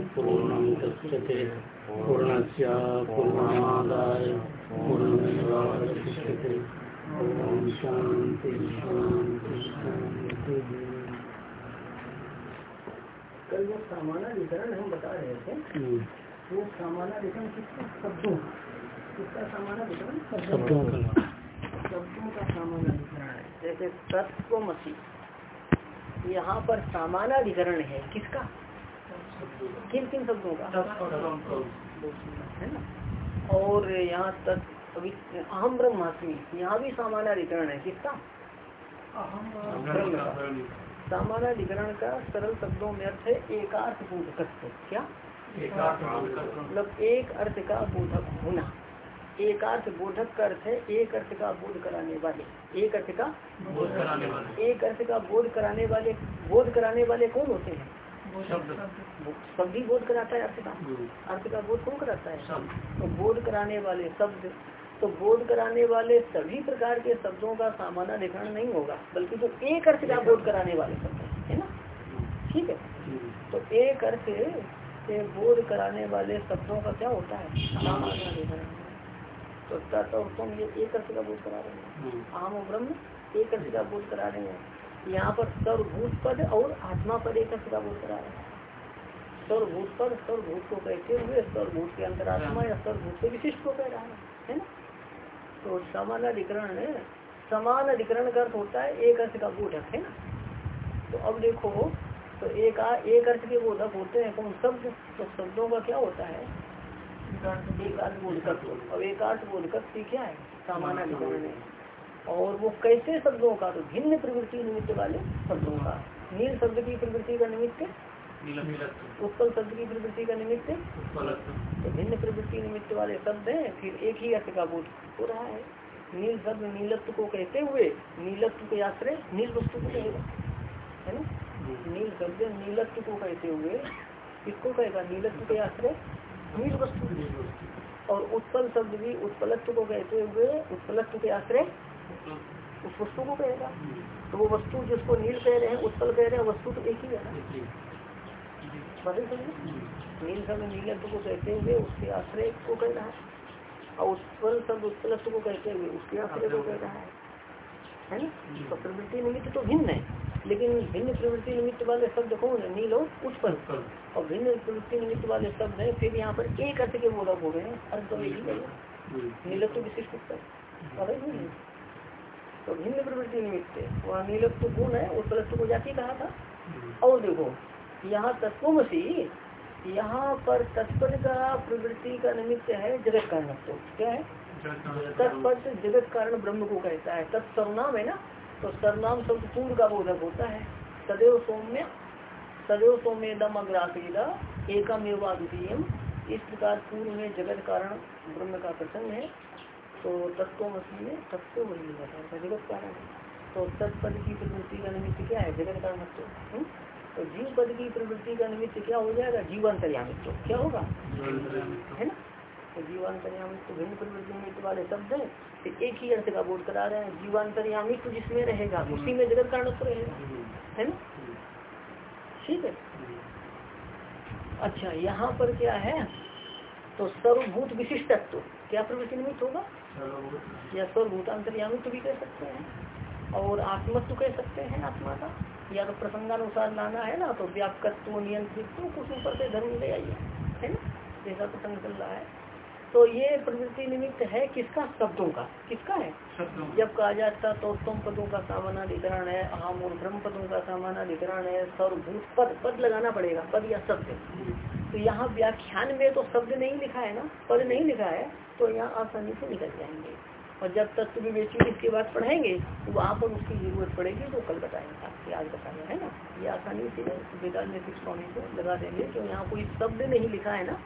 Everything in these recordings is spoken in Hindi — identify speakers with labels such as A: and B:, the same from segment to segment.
A: पूर्णमुदच्यते पूर्णस्य पूर्णमादाय पूर्णमेवावशिष्यते ॐ शान्ति शान्ति शान्ति।
B: कल सामानाधिकरण हम बता रहे थे
A: हम्म,
B: वो सामानाधिकरण किसका? शब्दों। किसका सामानाधिकरण
A: शब्दों का।
B: शब्दों का सामानाधिकरण है। जैसे तत्वमसी। यहाँ पर सामानाधिकरण है। किसका? किन किन शब्दों का? है ना? और यहाँ तक अभी अहम ब्रह्मास्मि यहाँ भी सामानाधिकरण है किसका? सामानाधिकरण का सरल शब्दों में अर्थ है एकार्थ बोधकत्व क्या? मतलब एक अर्थ का बोधक होना। एक अर्थ बोधक का अर्थ है एक अर्थ का बोध कराने वाले। एक अर्थ का बोध कराने वाले। एक अर्थ का बोध कराने वाले बोध कराने वाले कौन होते हैं? शब्द। ही बोध कराता है अर्थ का अर्थ का बोध कौन कराता है? तो बोध कराने वाले शब्द। तो बोध कराने वाले सभी प्रकार के शब्दों का सामानाधिकरण नहीं होगा बल्कि जो एक अर्थ का बोध कराने वाले शब्द है ना? ठीक है? तो एक अर्थ से बोध कराने वाले शब्दों का क्या होता है? सामानाधिकरण। तो और तुम ये एक अर्थ का बोध करा रहे हैं। आम और ब्रह्म एक अर्थ का बोध करा रहे हैं। यहाँ पर सर्वभूत पद और आत्मा पद एक अर्थ का बोध करा रहे सर्वभूत पद सर्वभूत को कहते हुए सर्वभूत के अंतरात्मा या सर्वभूत के विशिष्ट को कह रहा है है ना? तो समान अधिकरण समान अधिकरण का अर्थ होता है एक अर्थ का बोधक है ना? तो अब देखो तो एक आ, एक अर्थ के बोधक होते हैं कौन शब्द तो शब्दों का क्या होता है? एक अर्थ बोधक। अब एक अर्थ बोधक क्या है? सामान्य अधिकरण है। और वो कैसे शब्दों का तो भिन्न प्रवृत्ति निमित्त वाले शब्दों का। नील शब्द की प्रवृत्ति का निमित्त? उत्पल शब्द की प्रवृत्ति का निमित्त? तो भिन्न प्रवृत्ति निमित्त वाले शब्द हैं फिर एक ही अर्थ का बोध हो रहा है। नील शब्द नीलत्व को कहते हुए नीलत्व के आश्रय नील वस्तु को कहेगा है ना? नील शब्द नीलत्व को कहते हुए किसको कहेगा? नीलत्व के आश्रय नील वस्तु। और उत्पल शब्द भी उत्पलत्व को कहते हुए उत्पलत्व के आश्रय उस वस्तु को कहेगा तो वो वस्तु जिसको नील कह रहे हैं उत्पल कह रहे हैं वस्तु तो एक ही है ना? समझे? नील शब्द नीलत्व को कहते हुए उसके आश्रय को कह रहा है। और उत्पल शब्द उत्पलत्व को कहते हुए उसके आश्रय को कह रहा है। है ना? तो प्रवृत्ति निमित्त तो भिन्न है। लेकिन भिन्न प्रवृत्ति निमित्त वाले शब्द कौन है? नील और उत्पल। और भिन्न प्रवृत्ति निमित्त वाले शब्द है फिर यहाँ पर एक अर्थ के बोधक हो गए हैं। अर्थ तो एक ही है। नीलत्व विशिष्ट उत्तर तो भिन्न प्रवृत्ति निमित्त वहाँ नीलत्व गुण है उत्पलत्व को जाति कहा था। और देखो यहाँ तत्वमसी यहाँ पर तत्पद का प्रवृत्ति का निमित्त है जगत कारणत्व क्या है? तत्पद जगत कारण ब्रह्म को कहता है। तत्सर्वनाम है ना? तो सर्वनाम शब्द पूर्व का बोधक होता है। सदैव सौम्य सदैव सौम्य दम अग्रासीदा एकम एवं इस प्रकार पूर्व में जगत कारण ब्रह्म का प्रसंग है। तो तत्वमसी में तत्व वही है जगत कारण है तो तत्पद की प्रवृत्ति का निमित्त क्या है? जगत कारण तो जीव पद की प्रवृत्ति का निमित्त क्या हो जाएगा? जीवांतर्यामित्व। क्या होगा? है ना? तो जीवांतर्यामित्व भिन्न प्रवृत्ति निमित्त वाले शब्द है तो एक ही अर्थ का बोध करा रहे हैं। जीवांतर्यामित्व जिसमें रहेगा उसी में जगत कारण रहेगा। है ना? ठीक है? अच्छा यहाँ पर क्या है? तो सर्वभूत विशिष्टत्व। क्या प्रवृत्ति निमित्त होगा? या सर्वभूतांतर्यामित्व भी कह सकते हैं, और आत्मत्व कह सकते हैं आत्मा का। या तो प्रसंगानुसार लाना है ना तो व्यापकत्व नियंत्रित तो कुछ ऊपर से धर्म ले आइए, है ना? जैसा प्रसंग चल रहा है। तो ये प्रवृत्ति निमित्त है किसका? शब्दों का। किसका है? जब कहा जाता तो तुम पदों का सामानाधिकरण है आम और ब्रह्म पदों का सामानाधिकरण है सर्वभूत पद पद लगाना पड़ेगा पद या शब्द। तो यहाँ व्याख्यान में तो शब्द नहीं लिखा है ना? पद नहीं लिखा है तो यहाँ आसानी से निकल जाएँगे। और जब तत्व विवेची इसके बाद पढ़ाएँगे तो वहाँ पर उसकी ज़रूरत पड़ेगी तो कल बताएँगे आपसे आज बताएँगे है ना? ये आसानी से वेदांत स्वामी को लगा देंगे तो यहाँ कोई शब्द नहीं लिखा है ना?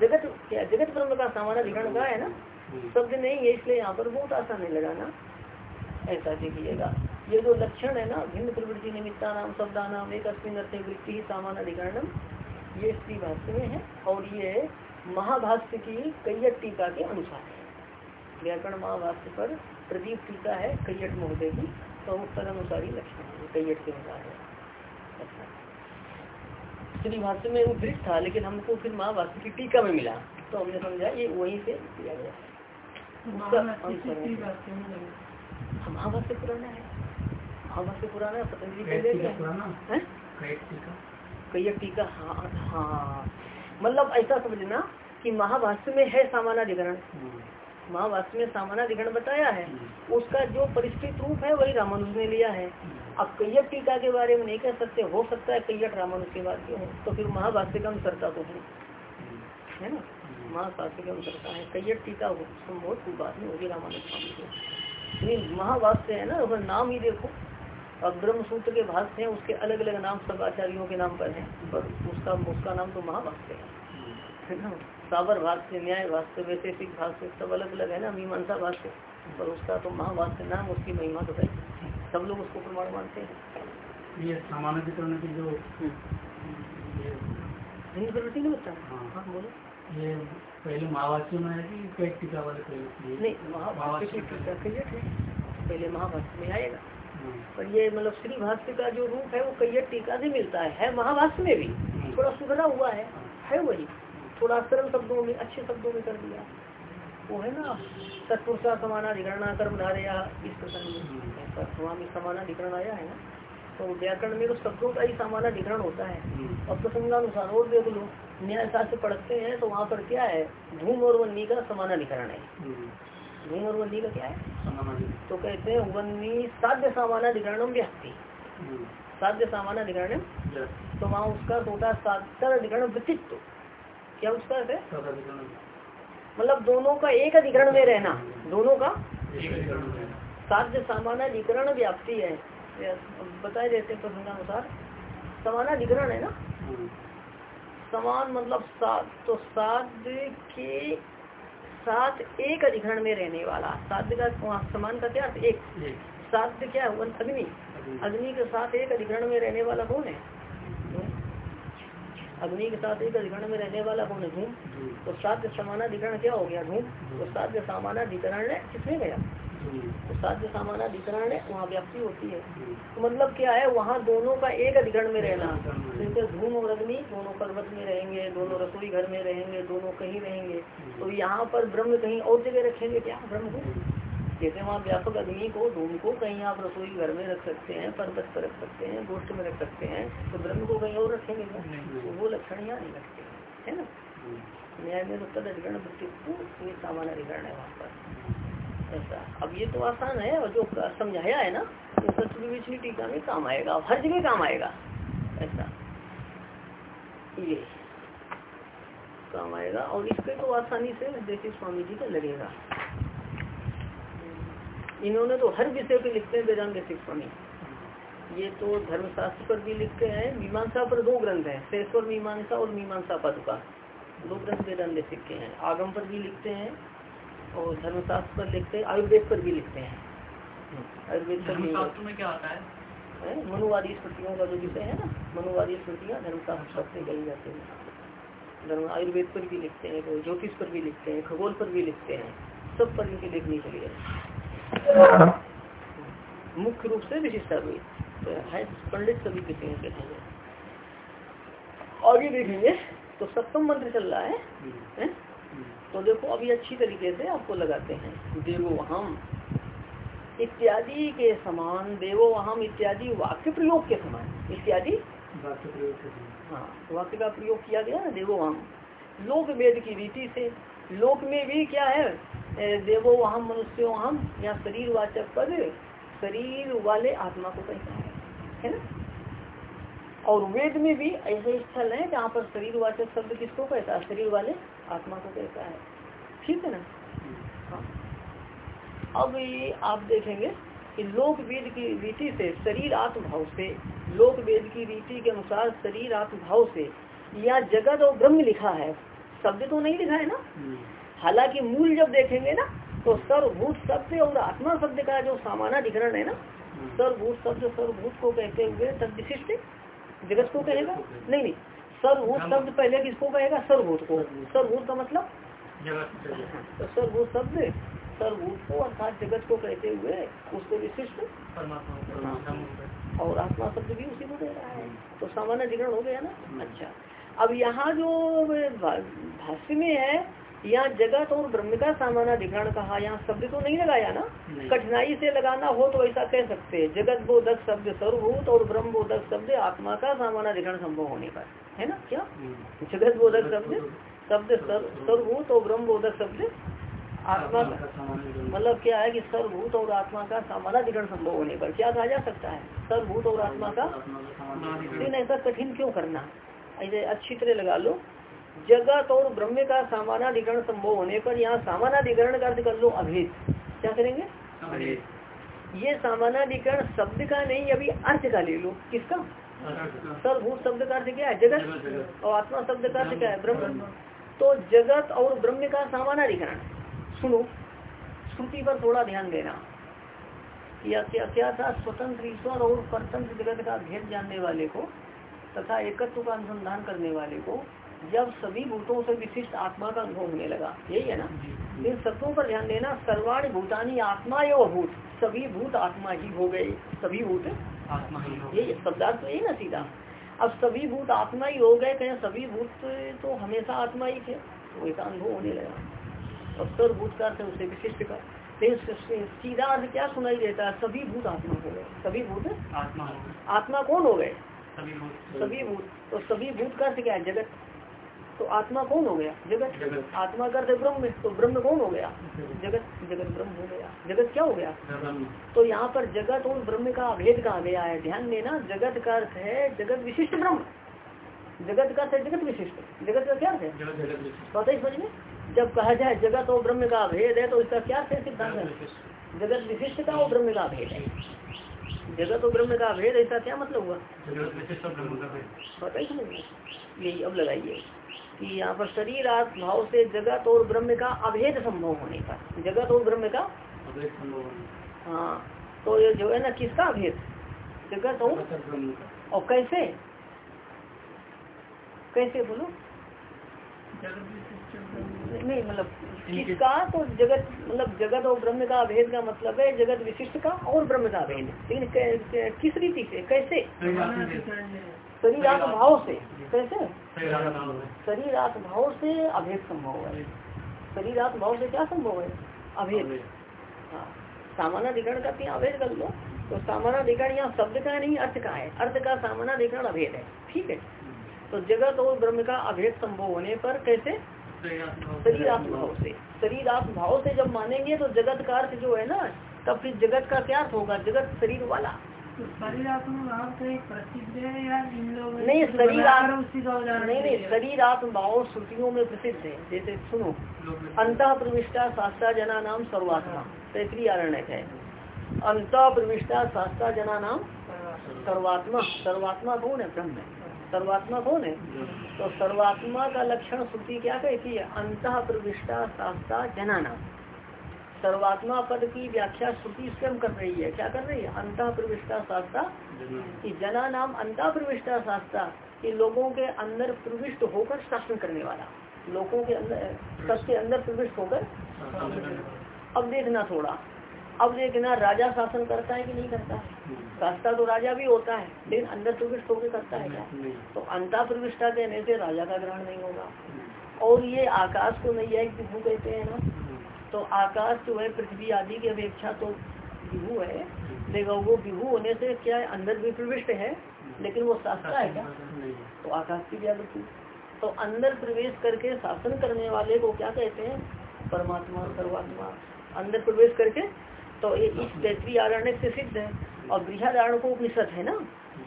B: जगत क्या जगत ब्रह्म का सामान अधिकरण का है ना? शब्द नहीं है इसलिए यहाँ पर बहुत आसान है लगाना। ऐसा देखिएगा। ये जो लक्षण है ना भिन्न प्रवृत्ति निमित्ता नाम शब्दा नाम एक अस्मिन अर्थ वृत्ति ही सामान अधिकरणम ये स्त्री भाष्य में है। और ये महाभाष्य की कैयट टीका के अनुसार है। व्याकरण महाभाष्य पर प्रदीप टीका है कैयट महोदय की तो उस अनुसार ही लक्षण है कैयट के अनुसार है। श्री भाष्य में उद्धृत था लेकिन हमको फिर महाभाष्य की टीका में मिला। तो हमने समझा ये वहीं से किया गया। महाभाष्य पुराना है। महाभाष्य पुराना है पतंजलि है हैं? कैयक टीका? हाँ हाँ। मतलब ऐसा समझना कि महाभाष्य में है सामानाधिकरण। महाभाष्य में सामानाधिकरण बताया है। उसका जो परिष्कृत रूप है वही रामानुज ने लिया है। अब कैयट टीका के बारे में नहीं कह सकते, हो सकता है कैयक रामानुज के बाद में हो तो फिर महाभाष्य का अनुसरता तो है। है ना? महाभाष्य का अनुसरता है कैयट टीका हो संभव बात नहीं होगी रामानुज स्वामी को महाभाष्य है ना अगर नाम ही देखो। अब ब्रह्म सूत्र के भाष्य हैं, उसके अलग अलग नाम सब आचार्यों के नाम पर हैं, पर उसका उसका नाम तो महाभाष्य है। ना? साबर भाष्य, न्याय भाष्य, वैशेषिक भाष्य, सब अलग अलग है ना, मीमांसा भाष्य, पर उसका तो महाभाष्य नाम, उसकी महिमा तो है। सब लोग उसको प्रमाण मानते हैं।
A: ये सामान्यकरण की जो
B: प्रवृत्ति नहीं होता।
A: हाँ।
B: हाँ बोलो।
A: ये पहले महावासियों में है कि कई टीका वाले पहले
B: नहीं महाभाष्य की टीका कैयट है। पहले महाभाष्य में आएगा।
A: हाँ।
B: पर ये मतलब श्री भाष्य का जो रूप है वो कैयट टीका से मिलता है। है महाभाष्य में भी। थोड़ा सुधरा हुआ है। है वही। थोड़ा सरल शब्दों में अच्छे शब्दों में कर दिया। वो है ना? तत्पुरुषा समानाधिकरणा कर्म धारया इस प्रकार में। स्वामी समानाधिकरण आया है ना तो व्याकरण में तो शब्दों का ही समानाधिकरण होता है। अब प्रसंगानुसार और देख लो न्याय शास्त्र पढ़ते हैं तो वहाँ पर क्या है धूम और वन्नी का समानाधिकरण है। धूम और वन्नी का क्या है? तो कहते हैं वन्नी साध्य सामानाधिकरणम व्यक्ति। साध्य सामानाधिकरण तो वहाँ उसका होता साध्य अधिकरण व्यक्तित्व। क्या उसका है? मतलब दोनों का एक अधिकरण में रहना दोनों का
A: अधिकरण
B: साध्य सामानाधिकरण व्याप्ति है। बताए देते हैं प्रसंगानुसार। समानाधिकरण है ना?
A: हाँ।
B: समान मतलब सात तो साध्य के साथ एक अधिकरण में रहने वाला साध्य का समान का क्या? एक।
A: एक।
B: साध्य क्या है? अग्नि। अग्नि के साथ एक अधिकरण में रहने वाला कौन है? अग्नि के साथ एक अधिकरण में रहने वाला कौन है? धूम। तो साध्य समानाधिकरण क्या हो गया? धूम। तो साध्य सामानाधिकरण है किसमें गया? तो साध्य सामानाधिकरण है वहाँ व्याप्ति होती है। तो मतलब क्या है? वहाँ दोनों का एक अधिकरण में रहना। जैसे धूम और अग्नि दोनों पर्वत में रहेंगे दोनों रसोई घर में रहेंगे दोनों कहीं रहेंगे। तो यहाँ पर ब्रह्म कहीं और जगह रखेंगे क्या? ब्रह्म को? जैसे वहाँ व्यापक अग्नि को धूम को कहीं आप रसोई घर में रख सकते हैं पर्वत पर रख सकते हैं गोष्ठ में रख सकते हैं तो ब्रह्म को कहीं और रखेंगे तो वो लक्षण यहाँ नहीं रखते है ना? न्याय में तो तद अधिकरण ये सामान्य अधिकरण है वहाँ पर। ऐसा। अब ये तो आसान है और जो समझाया है ना तो सत्य टीका में काम आएगा हर जगह काम आएगा। ऐसा। ये। काम आएगा और इसके तो आसानी से देसी स्वामी जी का लगेगा। इन्होंने तो हर विषय पे लिखते हैं वेदांत स्वामी ये तो धर्मशास्त्र पर भी लिखते हैं मीमांसा पर दो ग्रंथ हैं शेश्वर मीमांसा और मीमांसा पदुका। दो ग्रंथ वेदांत देशिक के हैं आगम पर भी लिखते हैं और धर्मशास्त्र पर लिखते हैं आयुर्वेद पर भी लिखते हैं। आयुर्वेद पर भी
A: में क्या आता है?
B: मनुवादी स्मृतियों का जो विषय है ना मनुवादी स्मृतियाँ धर्मशास्त्र से गई जाती हैं। धर्म आयुर्वेद पर भी लिखते हैं ज्योतिष पर भी लिखते हैं खगोल पर भी लिखते हैं सब पर इनकी लिखनी चाहिए मुख्य रूप से विशिष्टाद्वैत तो है पंडित सभी किसी हैं कहते हैं आगे देखेंगे तो सप्तम मंत्र चल रहा है, है? तो देखो अभी अच्छी तरीके से आपको लगाते हैं। देवो हम इत्यादि के समान देवो हम इत्यादि वाक्य प्रयोग के समान। इत्यादि?
A: वाक्य प्रयोग।
B: हाँ वाक्य का प्रयोग किया गया ना देवो हम लोक वेद की रीति से लोक में भी क्या है? देवो हम मनुष्यो हम या शरीर वाचक पद, शरीर वाले आत्मा को कहता है। है ना? और वेद में भी ऐसे स्थल है जहाँ पर शरीर वाचक शब्द किसको कहता है? शरीर वाले आत्मा को कहता है। ठीक है ना? हाँ। अब ये आप देखेंगे कि लोक वेद की रीति से शरीर आत्मभाव से, लोक वेद की रीति के अनुसार शरीर आत्म भाव से या जगत और ब्रह्म लिखा है। शब्द तो नहीं लिखा है ना? हालाँकि मूल जब देखेंगे ना तो सर्वभूत शब्द और आत्मा शब्द का जो सामानाधिकरण है ना सर्वभूत शब्द सर्वभूत को कहते हुए तद विशिष्ट जगत को कहेगा? नहीं नहीं। सर्वभूत शब्द पहले किसको कहेगा? सर्वभूत को। सर्वभूत। का मतलब। तो सर्वभूत शब्द सर्वभूत को अर्थात जगत को कहते हुए उसको विशिष्ट और आत्मा शब्द भी उसी को दे रहा है। तो सामान्य अधिकरण हो गया ना? अच्छा। अब यहाँ जो भाष्य में है यहाँ जगत और ब्रह्म का सामान्य अधिकरण कहा यहाँ शब्द तो नहीं लगाया ना? कठिनाई से लगाना हो तो ऐसा कह सकते हैं। जगत बोधक शब्द सर्वभूत और ब्रह्म बोधक शब्द आत्मा का सामान्य अधिकरण संभव होने पर। है ना? क्या? जगत बोधक शब्द शब्द सर्वभूत और ब्रह्म बोधक शब्द आत्मा का। मतलब क्या है कि सर्वभूत और आत्मा का सामान्य अधिकरण संभव होने पर क्या कहा जा सकता है? सर्वभूत और आत्मा का लेकिन ऐसा कठिन क्यों करना? ऐसे अच्छी तरह लगा लो। जगत और ब्रह्म का सामानाधिकरण संभव होने पर यहाँ सामानाधिकरण का अर्थ कर लो अभेद। क्या करेंगे? ये सामानाधिकरण शब्द का नहीं अभी अर्थ का ले लो। किसका? सर्वभूत शब्द का अर्थ क्या है? जगत। और आत्मा शब्द का अर्थ क्या है? ब्रह्म। तो जगत और ब्रह्म का सामानाधिकरण सुनो श्रुति पर थोड़ा ध्यान देना या क्या क्या था? स्वतंत्र ईश्वर और परतंत्र जगत का भेद जानने वाले को तथा एकत्व का अनुसंधान करने वाले को जब सभी भूतों से विशिष्ट आत्मा का अनुभव होने लगा। यही है ना? इन शब्दों पर ध्यान देना सर्वाणी भूतानी आत्मा यो भूत सभी भूत आत्मा ही हो गए सभी भूत आत्मा ही यही शब्दार्थ तो यही ना सीधा। अब सभी भूत आत्मा ही हो गए कहें सभी भूत तो हमेशा आत्मा ही थे तो ऐसा अनुभव होने लगा। अब सर्वभूत का अर्थ उसे विशिष्ट का सीधा अर्थ क्या सुनाई देता है? सभी भूत आत्मा हो गए सभी भूत आत्मा आत्मा कौन हो गए? सभी भूत। तो सभी भूत का अर्थ क्या है? जगत। तो आत्मा कौन हो गया? जगत। आत्मा का अर्थ ब्रह्म। तो ब्रह्म कौन हो गया? जगत। जगत। ब्रह्म हो गया। जगत क्या हो गया? तो यहाँ पर जगत और ब्रह्म का अभेद कहा गया है? ध्यान देना जगत का अर्थ है जगत विशिष्ट ब्रह्म। जगत का अर्थ है जगत विशिष्ट। जगत का क्या अर्थ है? पता ही समझ में? जब कहा जाए जगत और ब्रह्म का अभेद है तो इसका क्या है? सिद्धांत है। जगत विशिष्ट। का और ब्रह्म का अभेद है। जगत और ब्रह्म का अभेद ऐसा क्या मतलब हुआ? पता ही यही अब लगाइए कि यहाँ पर शरीर भाव से जगत और ब्रह्म का अभेद संभव होने का। जगत और ब्रह्म का? हाँ तो ये जो है ना किसका अभेद? जगत और? और कैसे? कैसे बोलो? नहीं मतलब किसका? तो जगत मतलब जगत और ब्रह्म का अभेद का मतलब है जगत विशिष्ट का और ब्रह्म का अभेद लेकिन किस रीति से कैसे? शरीर भाव से कैसे? शरीर भाव से अभेद संभव है। शरीर भाव से क्या संभव है? अभेद। हाँ। सामान्य अधिकरण का अभेद कर लो। तो सामान्य अधिकरण यहाँ शब्द का नहीं अर्थ का है। अर्थ का सामान्य अधिकरण अभेद है। ठीक है? तो जगत और ब्रह्म का अभेद संभव होने पर कैसे? शरीर भाव से। शरीर आत्मभाव से जब मानेंगे तो जगत का अर्थ जो है ना तब फिर जगत का क्या अर्थ होगा? जगत शरीर वाला। शरीर आत्मभाव से प्रसिद्ध है या नहीं शरीर नहीं नहीं शरीर आत्मभाव श्रुतियों में प्रसिद्ध है। जैसे सुनो अंत प्रविष्टा शास्त्रा जना नाम सर्वात्मा। तैतरी आरण्य है। अंत प्रविष्टा शास्त्रा जना नाम सर्वात्मा। सर्वात्मा कौन है? ब्रह्म सर्वात्मा कौन है? तो सर्वात्मा का लक्षण श्रुति क्या कहती है? अंत प्रविष्टा शास्त्रा जना नाम सर्वात्मा पद की व्याख्या श्रुति स्वयं कर रही है। क्या कर रही है? अंत प्रविष्टा शास्त्रा कि जना नाम अंत प्रविष्टा शास्त्रा कि लोगों के अंदर प्रविष्ट होकर शासन करने वाला। लोगों के अंदर, सबके अंदर प्रविष्ट होकर अब देखना थोड़ा। अब देखना राजा शासन करता है कि नहीं करता? शास्त्रा तो राजा भी होता है लेकिन अंदर प्रविष्ट होकर करता है क्या? तो अंता प्रविष्टा कहने से राजा का ग्रहण नहीं होगा। और ये आकाश को नहीं है कहते हैं ना? तो आकाश जो है पृथ्वी आदि की अपेक्षा तो विभू है। लेकिन वो विभू होने से क्या है? अंदर भी प्रविष्ट है लेकिन वो शास्त्र है क्या? तो आकाश की व्यावृत्ति। तो अंदर प्रवेश करके शासन करने वाले को क्या कहते हैं? परमात्मा सर्वात्मा। अंदर प्रवेश करके तो ये इस तैतरी आरण्य से सिद्ध है। और बृहदारण को उपनिषद है ना?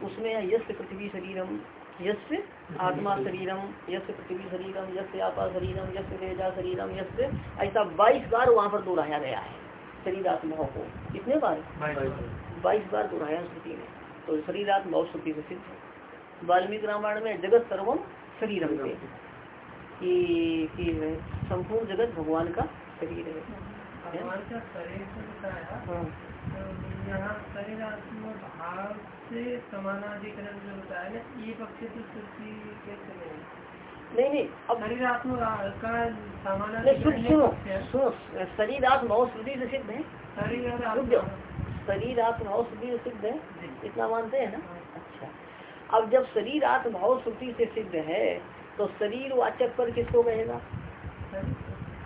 B: उसमें यश पृथ्वी शरीरम यश आत्मा शरीरम यश पृथ्वी शरीरम यश आपा शरीरम यश तेजा शरीरम यश ऐसा बाईस बार वहाँ पर दोहराया गया है शरीर आत्माओं को। कितने बार? बाईस बार। दोहराया श्रुति में तो शरीर आत्मा श्रुति से सिद्ध वाल्मीकि रामायण में जगत सर्वम शरीरम से कि संपूर्ण जगत भगवान का शरीर है। हाँ।
A: यहाँ भाव से समानाधिकरण जो होता ना ये पक्ष तो कैसे
B: नहीं। नहीं
A: अब शरीर आत्मा का
B: सुनो सुनो शरीर आत्मा श्रुति से सिद्ध है।
A: शरीर
B: शरीर आत्मभाव श्रुति से सिद्ध है। इतना मानते हैं ना? अच्छा। अब जब शरीर आत्मभाव श्रुति से सिद्ध है तो शरीर वाचक पर किसको कहेगा?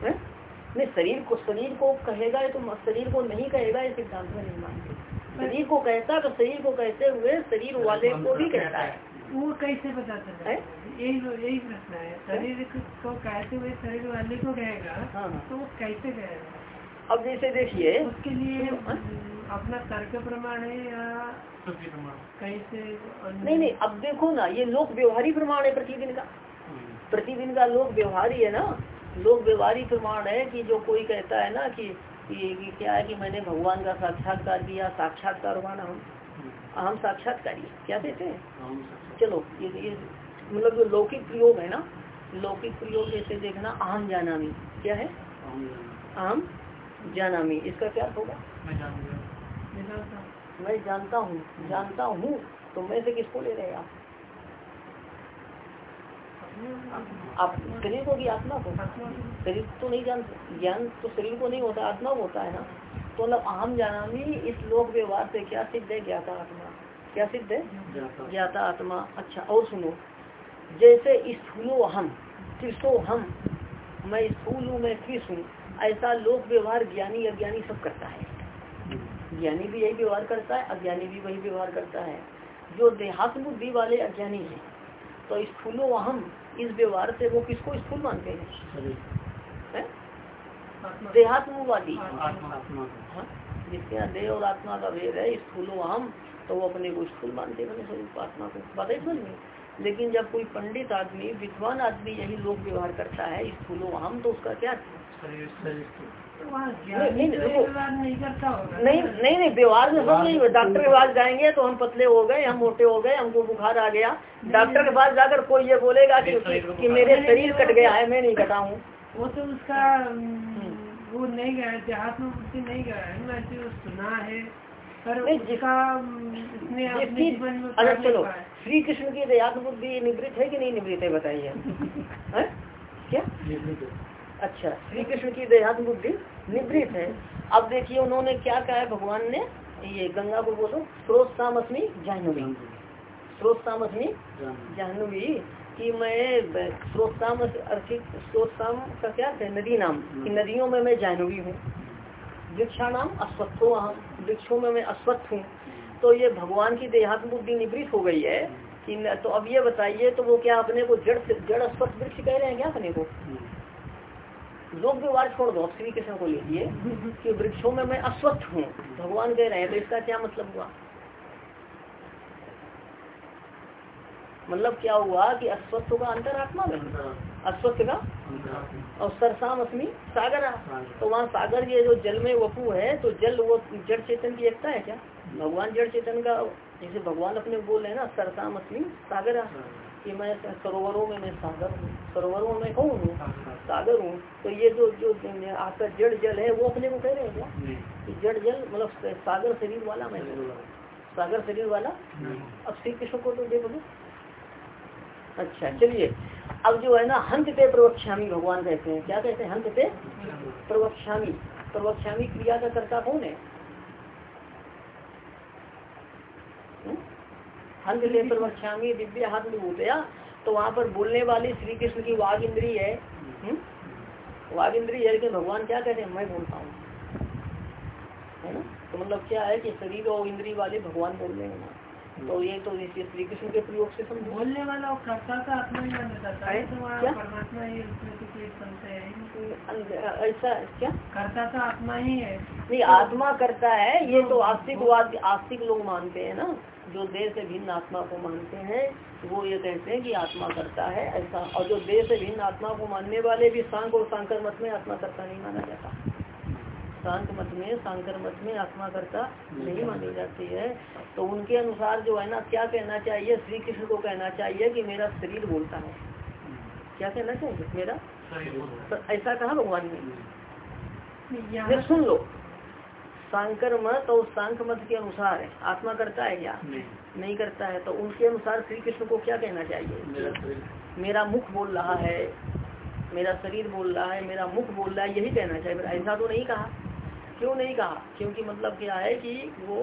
B: है? नहीं शरीर को शरीर को कहेगा तो शरीर को नहीं कहेगा ये सिद्धांत में नहीं मानते। शरीर को कहता तो शरीर को कहते हुए शरीर वाले को भी कहता है।
A: वो कैसे चलता है? यही यही प्रश्न है। शरीर को कहते हुए शरीर वाले को कहेगा हाँ, हाँ। तो वो कैसे कहेगा?
B: अब जैसे देखिए
A: उसके लिए हाँ? अपना तर्क प्रमाण है या कैसे
B: नहीं नहीं अब देखो ना ये लोक व्यवहारी प्रमाण है प्रतिदिन का। हम्म। प्रतिदिन का लोक व्यवहारी है ना लोक व्यवहारिक प्रमाण है कि जो कोई कहता है ना कि कि क्या है कि मैंने भगवान का साक्षात्कार किया साक्षात्कार हुआ ना हम। अहम साक्षात्कारी क्या कहते हैं? चलो ये ये मतलब जो लौकिक प्रयोग है ना लौकिक प्रयोग जैसे देखना अहम जानामी क्या है? अहम जानामी। इसका क्या होगा? मैं जानता हूँ। जानता हूँ तो मैं से किसको ले रहे आप? आप शरीर को भी आत्मा को। शरीर तो नहीं जान ज्ञान तो शरीर को नहीं होता आत्मा को होता है ना। तो मतलब आम जाना इस लोक व्यवहार से क्या सिद्ध है? ज्ञाता आत्मा। क्या सिद्ध है? ज्ञाता आत्मा। अच्छा और सुनो। जैसे स्थूलो हम त्रिशो हम मैं स्थूल हूँ मैं त्रिश हूँ ऐसा लोक व्यवहार ज्ञानी अज्ञानी सब करता है। ज्ञानी भी यही व्यवहार करता है अज्ञानी भी वही व्यवहार करता है। जो देहात्म बुद्धि वाले अज्ञानी है तो स्थूलो अहम इस व्यवहार से वो किसको स्थूल मानते हैं? देहात्मवादी हाँ? जिसके यहाँ देह और आत्मा का भेद है स्थूलो हम तो वो अपने को स्थूल मानते हैं स्वरूप आत्मा को। बात है समझ में? लेकिन जब कोई पंडित आदमी विद्वान आदमी यही लोग व्यवहार करता है स्थूलो अहम तो उसका क्या नहीं नहीं नहीं व्यवहार में सब नहीं डॉक्टर के पास जाएँगे तो हम पतले हो गए हम मोटे हो गए हमको बुखार आ गया। डॉक्टर के पास जाकर कोई ये बोलेगा कि, कि मेरे शरीर कट गया है मैं नहीं कटा हूँ।
A: वो तो उसका वो नहीं गया देहात में नहीं गया है मैंने सुना है
B: अरे चलो श्री कृष्ण की देहात्म बुद्धि निवृत्त है कि नहीं निवृत्त है बताइए? क्या? अच्छा श्री कृष्ण की देहात्म बुद्धि निवृत्त है। अब देखिए उन्होंने क्या कहा है भगवान ने ये गंगा को बोलो स्रोत सामस्मी जाह्नवी। स्रोत सामस्मी जाह्नवी कि मैं स्रोत साम स्रोत साम का क्या है नदी नाम कि नदियों में मैं जाह्नवी हूँ। वृक्षा नाम अस्वस्थो हम वृक्षों में मैं अस्वस्थ हूँ। तो ये भगवान की देहात्म बुद्धि निवृत्त हो गई है कि तो अब ये बताइए तो वो क्या अपने को जड़ जड़ अस्वस्थ वृक्ष कह रहे हैं क्या अपने को? व्यवहार छोड़ दो श्री कृष्ण को लीजिए कि वृक्षों में मैं अस्वस्थ हूँ। भगवान कह रहे हैं तो इसका क्या मतलब हुआ? मतलब क्या हुआ कि अस्वस्थ का अंतरात्मा में? अस्वस्थ का? और सरसाम अस्मी सागर। तो वहाँ सागर ये जो जल में वपू है तो जल वो जड़ चेतन की एकता है क्या? भगवान जड़ चेतन का जैसे भगवान अपने बोल रहे हैं ना सरसाम अस्मी सागर। कि मैं सरोवरों में मैं सागर हूँ सरोवरों में कौन हूँ? सागर हूँ। तो ये जो जो आपका जड़ जल है वो अपने को कह रहे हैं क्या? कि जड़ जल मतलब सागर शरीर वाला मैं सागर शरीर वाला? अब श्री कृष्ण को तो देखो अच्छा चलिए। अब जो है ना हंत पे प्रवक्षामी भगवान कहते हैं। क्या कहते हैं? हंत पे प्रवक्षामी प्रवक्षामी क्रिया का कर्ता कौन है? हंस ले प्रवक्षामी दिव्य हाथ में भूतया। तो वहाँ पर बोलने वाली श्री कृष्ण की वाघ इंद्री है। हम्म? वाघ इंद्री है लेकिन भगवान क्या कहते हैं? मैं बोलता हूँ। है ना? तो मतलब क्या है कि शरीर और इंद्री वाले भगवान बोल रहे हैं तो ये तो इसी श्री कृष्ण के प्रयोग से समझ।
A: बोलने वाला और कर्ता का आत्मा ही जाता है। तो परमात्मा तो
B: है ऐसा क्या?
A: कर्ता का आत्मा ही है।
B: नहीं आत्मा करता है। ये तो आस्तिक आस्तिक लोग मानते हैं ना। जो देह से भिन्न आत्मा को मानते हैं वो ये कहते हैं कि आत्मा करता है ऐसा। और जो देह से भिन्न आत्मा को मानने वाले भी सांक और सांकर मत में आत्मा करता नहीं माना जाता। शांत मत में सांकर मत में आत्मा करता नहीं मानी जाती है। तो उनके अनुसार जो है ना क्या कहना चाहिए? श्री कृष्ण को कहना चाहिए कि मेरा शरीर बोलता है। क्या कहना चाहिए? मेरा? ऐसा कहा भगवान ने? सुन लो। सांकर मत और सांख मत के अनुसार है। आत्मा करता है क्या नहीं, नहीं करता है तो उनके अनुसार श्री कृष्ण को क्या कहना चाहिए? मेरा, मेरा मुख बोल रहा है मेरा शरीर बोल रहा है मेरा मुख बोल रहा है यही कहना चाहिए। ऐसा तो नहीं कहा। क्यों नहीं कहा? क्योंकि मतलब क्या है कि वो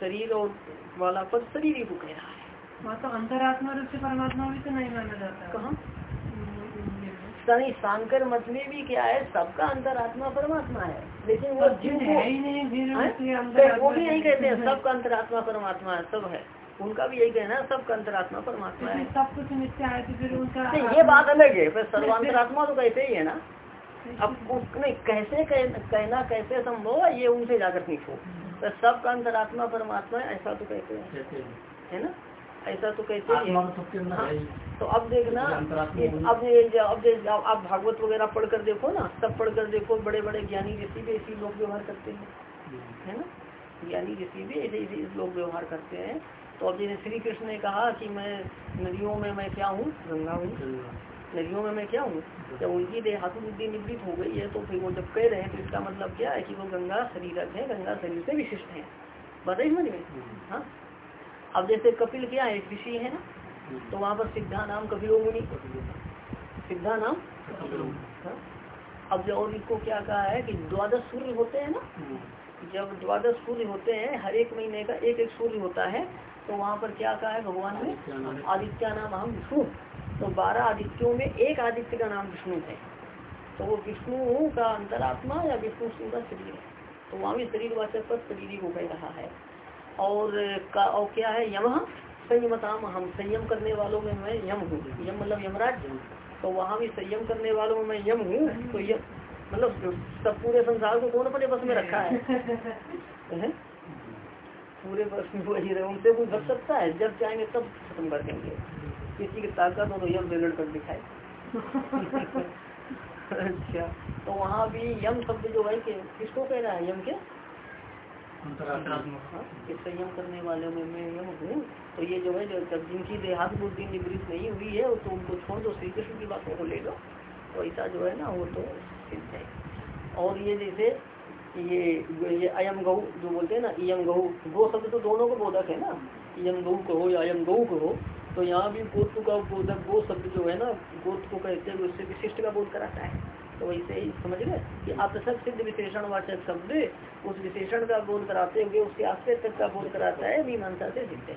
B: शरीर और वाला पद शरीर ही को कह रहा है।
A: वहाँ तो अंतरात्मा रूप से परमात्मा भी तो नहीं माना जाता।
B: कहा? नहीं शांकर मत में भी क्या है? सबका अंतरात्मा परमात्मा है। लेकिन वो जिन
A: है ही नहीं
B: फिर वो भी यही कहते हैं सबका अंतरात्मा परमात्मा है सब है। उनका भी यही कहना है सबका अंतरात्मा परमात्मा है।
A: सब कुछ मिथ्या है तो फिर उनका
B: ये बात अलग है फिर सर्वांतरात्मा तो कहते ही है ना। अब नहीं कैसे कहना कैसे संभव है ये उनसे जाकर पूछो। तो सबका अंतरात्मा परमात्मा है ऐसा तो कहते हैं। है ना? ऐसा तो कहते हैं हाँ, तो अब देखना अब अब आप भागवत वगैरह पढ़ कर देखो ना सब पढ़ कर देखो बड़े बड़े ज्ञानी ऋषि भी ऐसी लोग व्यवहार करते हैं। है ना? ज्ञानी ऋषि भी ऐसे ऐसे लोग व्यवहार करते हैं। तो अब जैसे श्री कृष्ण ने कहा कि मैं नदियों में मैं क्या हूँ? गंगा हूँ। नदियों में मैं क्या हूँ? जब उनकी देहातु बुद्धि निवृत्त हो गई है तो फिर वो जब कह रहे हैं तो इसका मतलब क्या है कि वो गंगा शरीरक है गंगा शरीर से विशिष्ट है। बताइए समझ में? हाँ? अब जैसे कपिल क्या है ऋषि है ना तो वहाँ पर सिद्धा नाम कपिलो मुनि सिद्धा नाम? हाँ? अब जो और इनको क्या कहा है कि द्वादश सूर्य होते हैं ना? जब द्वादश सूर्य होते हैं हर एक महीने का एक एक सूर्य होता है तो वहाँ पर क्या कहा है भगवान ने आदित्य नाम हम विष्णु। तो बारह आदित्यों में एक आदित्य का नाम विष्णु है। तो वो विष्णु का अंतरात्मा या विष्णु का शरीर है। तो वहाँ भी शरीर वाचक पर शरीर को कह रहा है। और का और क्या है? यम संयमताम। हम संयम करने वालों में मैं यम हूँ। यम मतलब यमराज। हूँ तो वहाँ भी संयम करने वालों में मैं यम हूँ। तो यम मतलब सब पूरे संसार को कौन अपने बस में रखा है? पूरे बस में वही रहे। उनसे कोई भर सकता है? जब चाहेंगे तब खत्म कर देंगे। किसी की ताकत हो तो यम बिगड़ कर दिखाए। अच्छा। तो वहाँ भी यम शब्द जो है किसको कह रहा है? यम के संयम करने वाले में मैं यम हूँ तो ये जो है जब जिनकी देहात बुद्धि निवृत्त नहीं हुई है तो उनको छोड़ दो श्री कृष्ण की बातों को ले लो। तो ऐसा जो है ना, वो तो सिद्ध है। और ये जैसे, ये ये अयम गहू जो बोलते हैं ना, इयम गहू गो शब्द तो दोनों को बोधक है ना। इयम गहू कहो या अयम गहू कहो तो यहाँ भी गोत्व का बोधक, गो शब्द जो है ना गोत्व को कहते हैं उससे विशिष्ट का बोध कराता है। तो वैसे ही समझ गए कि सब सिद्ध विशेषण वाचक शब्द उस विशेषण का बोध कराते हुए उसके आश्रय तक का बोध कराता है, मीमांसा से सिद्ध है।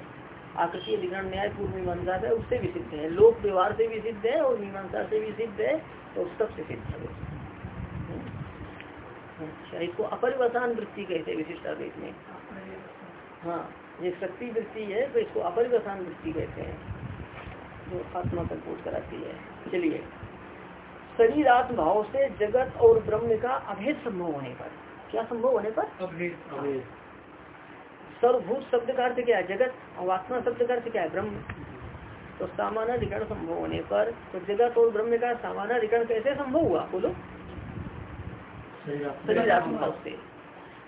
B: आकृति अधिकरण न्याय पूर्व मीमांसा है उससे भी सिद्ध है। लोक व्यवहार से भी सिद्ध है और मीमांसा से भी सिद्ध है तो सबसे सिद्ध है। अच्छा इसको अपरिवसान वृत्ति कहते हैं विशिष्टाद्वैत में। हाँ ये शक्ति वृत्ति है तो इसको अपरिवसान वृत्ति कहते हैं। जो आत्मा तक बोध कराती है। चलिए। शरीर आत्म भाव से जगत और ब्रह्म का अभेद संभव होने पर। क्या संभव होने पर? अभेद। सर्वभूत शब्द का अर्थ क्या है? जगत और आत्मा शब्द का अर्थ क्या है? ब्रह्म। तो सामान्य अधिकरण संभव होने पर तो जगत और ब्रह्म का सामान्य अधिकरण कैसे संभव हुआ? बोलो। शरीर आत्म। से।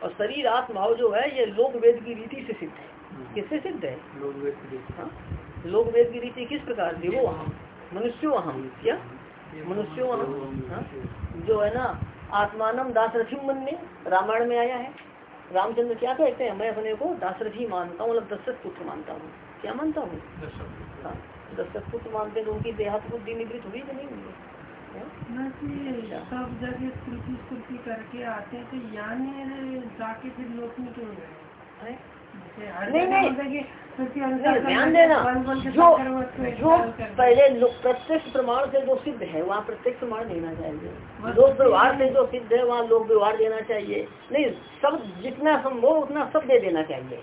B: और शरीर आत्मभाव जो है ये लोक वेद की रीति से सिद्ध है। हम्म। किससे सिद्ध है? लोक वेद की रीति। की किस प्रकार की वो मनुष्य अहम। क्या? मनुष्यों हाँ? जो है ना आत्मानम दासरथी मन में रामायण में आया है। रामचंद्र क्या कहते हैं? मैं अपने को दासरथी मानता हूँ मतलब दशरथ पुत्र मानता हूँ। क्या मानता हूँ? हाँ, दशरथ पुत्र मानते हैं तो उनकी देहात बुद्धि निवृत्त हुई कि नहीं हुई
A: अच्छा। सब जगह स्तुति स्तुति करके आते हैं तो यानी जाके फिर में क्यों गए
B: नहीं नहीं। ध्यान देना। जो जो पहले प्रत्यक्ष प्रमाण से जो सिद्ध है वहाँ प्रत्यक्ष प्रमाण देना चाहिए। लोक व्यवहार से जो सिद्ध है वहाँ लोक व्यवहार देना चाहिए। नहीं सब जितना संभव उतना सब दे देना चाहिए।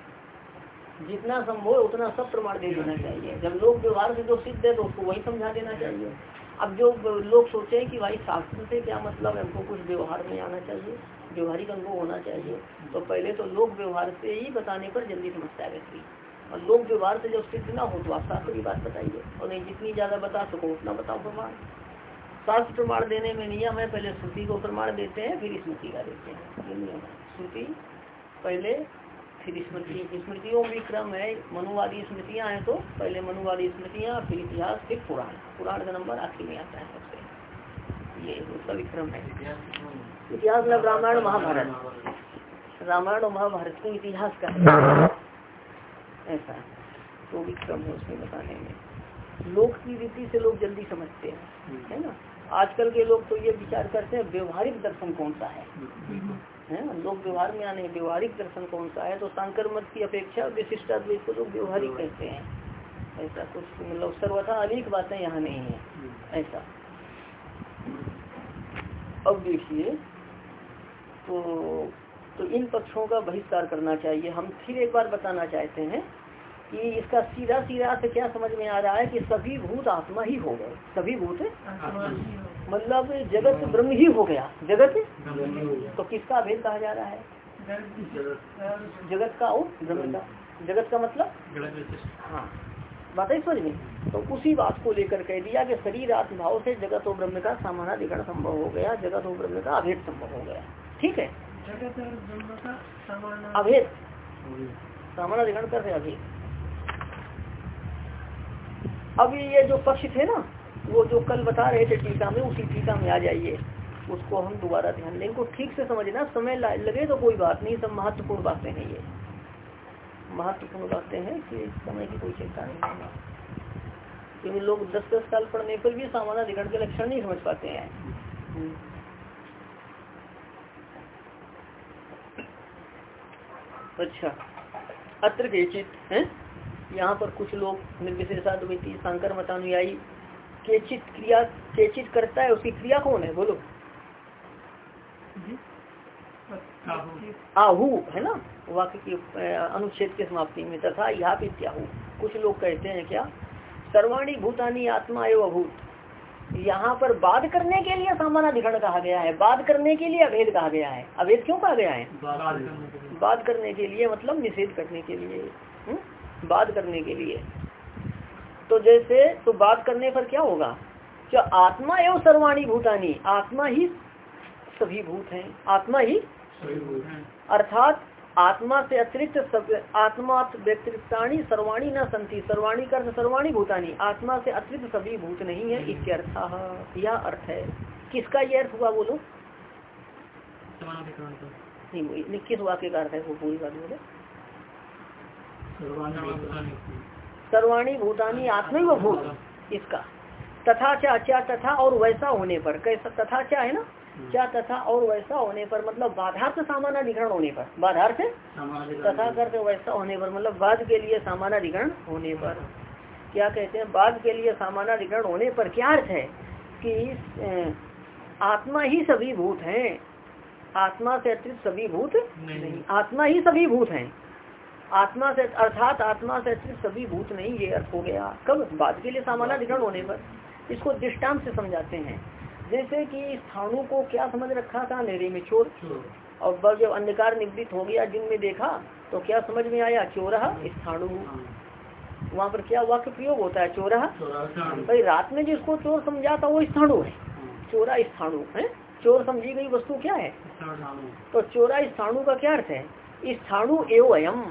B: जितना संभव उतना सब प्रमाण दे देना चाहिए। जब लोक व्यवहार से जो सिद्ध है तो उसको वही समझा देना चाहिए। अब जो लोग सोचे कि भाई शास्त्र से क्या मतलब है हमको कुछ व्यवहार में आना चाहिए। व्यवहारिक अनुभव होना चाहिए। तो पहले तो लोक व्यवहार से ही बताने पर जल्दी है व्यक्ति और लोक व्यवहार से जब सिद्ध ना हो तो आप शास्त्र की बात बताइए। और नहीं, जितनी ज़्यादा बता सको, उतना बताओ प्रमाण। शास्त्र प्रमाण देने में नियम है, पहले श्रुति को प्रमाण देते हैं, फिर स्मृति का देते हैं। ये नियम है। श्रुति पहले, फिर स्मृति। स्मृतियों भी क्रम है, मनुवादी स्मृतियाँ हैं तो पहले मनुवादी स्मृतियाँ, फिर इतिहास, फिर पुराण। पुराण का नंबर आखिर में आता है सबसे। ये उसका विक्रम है। इतिहास मतलब रामायण महाभारत। रामायण और महाभारत को इतिहास का ऐसा तो भी क्रम है, उसमें बताने में लोक की रीति से लोग जल्दी समझते हैं, है ना? आजकल के लोग तो ये विचार करते हैं, व्यवहारिक दर्शन कौन सा है? है ना? लोग व्यवहार में आने व्यवहारिक दर्शन कौन सा है? तो शंकर मत की अपेक्षा विशिष्टाद्वैत को लोग व्यवहारिक कहते हैं। ऐसा कुछ मतलब सर्वथा अनेक बातें यहाँ नहीं है। ऐसा। अब देखिए तो तो इन पक्षों का बहिष्कार करना चाहिए। हम फिर एक बार बताना चाहते हैं कि इसका सीधा सीधा से क्या समझ में आ रहा है कि सभी भूत आत्मा ही हो गए। सभी भूत मतलब जगत ब्रह्म ही हो गया। जगत? तो किसका भेद कहा जा रहा है? जगत का और ब्रह्म का। जगत का मतलब? हाँ। बात है समझ में? तो उसी बात को लेकर कह दिया कि शरीर आत्मभाव से जगत और ब्रह्म का समानाधिकरण संभव हो गया। जगत और ब्रह्म का अभेद संभव हो गया। ठीक है। अभेद समानाधिकरण कर रहे अभी। ये जो पक्ष थे ना, वो जो कल बता रहे थे टीका में, उसी टीका में आ जाइए। उसको हम दोबारा ध्यान दें। इनको ठीक से समझना समय लगे तो कोई बात नहीं सब महत्वपूर्ण बातें हैं ये। महत्वपूर्ण बातें हैं कि समय की कोई चिंता नहीं होगा क्योंकि लोग दस दस साल पढ़ने पर भी सामान्य अधिकरण के लक्षण नहीं समझ पाते हैं। अच्छा। अत्र के चित है? यहाँ पर कुछ लोग निर्विशेषाद्वैती शंकर मतानुयायी केचित क्रिया, केचित करता है, उसकी क्रिया कौन है? बोलो। आहू, है ना? वाक्य की अनुच्छेद के समाप्ति में तथा यहाँ पित्याहू कुछ लोग कहते हैं क्या? सर्वाणी भूतानी आत्मा एवं अभूत। यहाँ पर बाध करने के लिए सामानाधिकरण कहा गया है बाध करने के लिए अभेद कहा गया है। अभेद क्यों कहा गया है? बाध करने के लिए। मतलब निषेध करने के लिए हम्म? बात करने के लिए। तो जैसे तो बात करने पर क्या होगा? क्या आत्मा एवं सर्वाणी भूतानी आत्मा ही सभी भूत हैं आत्मा ही सभी भूत अर्थात आत्मा से अतिरिक्त आत्मा व्यतिरिक्तानी सर्वाणी न संति सर्वाणी कर सर्वाणी भूतानी आत्मा से अतिरिक्त सभी भूत नहीं है इत्यर्थ यह अर्थ है। किसका ये अर्थ हुआ बोलो? नहीं किस वाक्य का अर्थ है वो पूरी बात बोले। सर्वाणी भूतानी। आत्मा व भूत इसका। तथा क्या क्या तथा और वैसा होने पर कैसा तथा क्या है ना? क्या तथा और वैसा होने पर मतलब बाधार्थ सामानाधिकरण होने पर। बाधार्थ तथा करते वैसा होने पर मतलब बाद के लिए सामानाधिकरण होने पर। क्या कहते हैं बाद के लिए सामानाधिकरण होने पर क्या अर्थ है कि आत्मा ही सभी भूत हैं? आत्मा से अतिरिक्त सभी भूत नहीं। आत्मा ही सभी भूत हैं? आत्मा से अर्थात आत्मा से अतिरिक्त सभी भूत नहीं ये अर्थ हो गया। कब? बाद के लिए सामानाधिकरण होने पर। इसको दृष्टांत से समझाते हैं। जैसे कि स्थानों को क्या समझ रखा था अंधेरे में? चोर। और जब अंधकार निवृत्त हो गया दिन में देखा तो क्या समझ में आया? चोरा स्थानु। वहाँ पर क्या वाक्य प्रयोग होता है? चोरा भाई रात में जिसको चोर समझा था वो स्थानु है। चोरा स्थानु है? चोर समझी गई वस्तु क्या है? तो चोरा स्थानु का क्या अर्थ है? स्थानु एवं।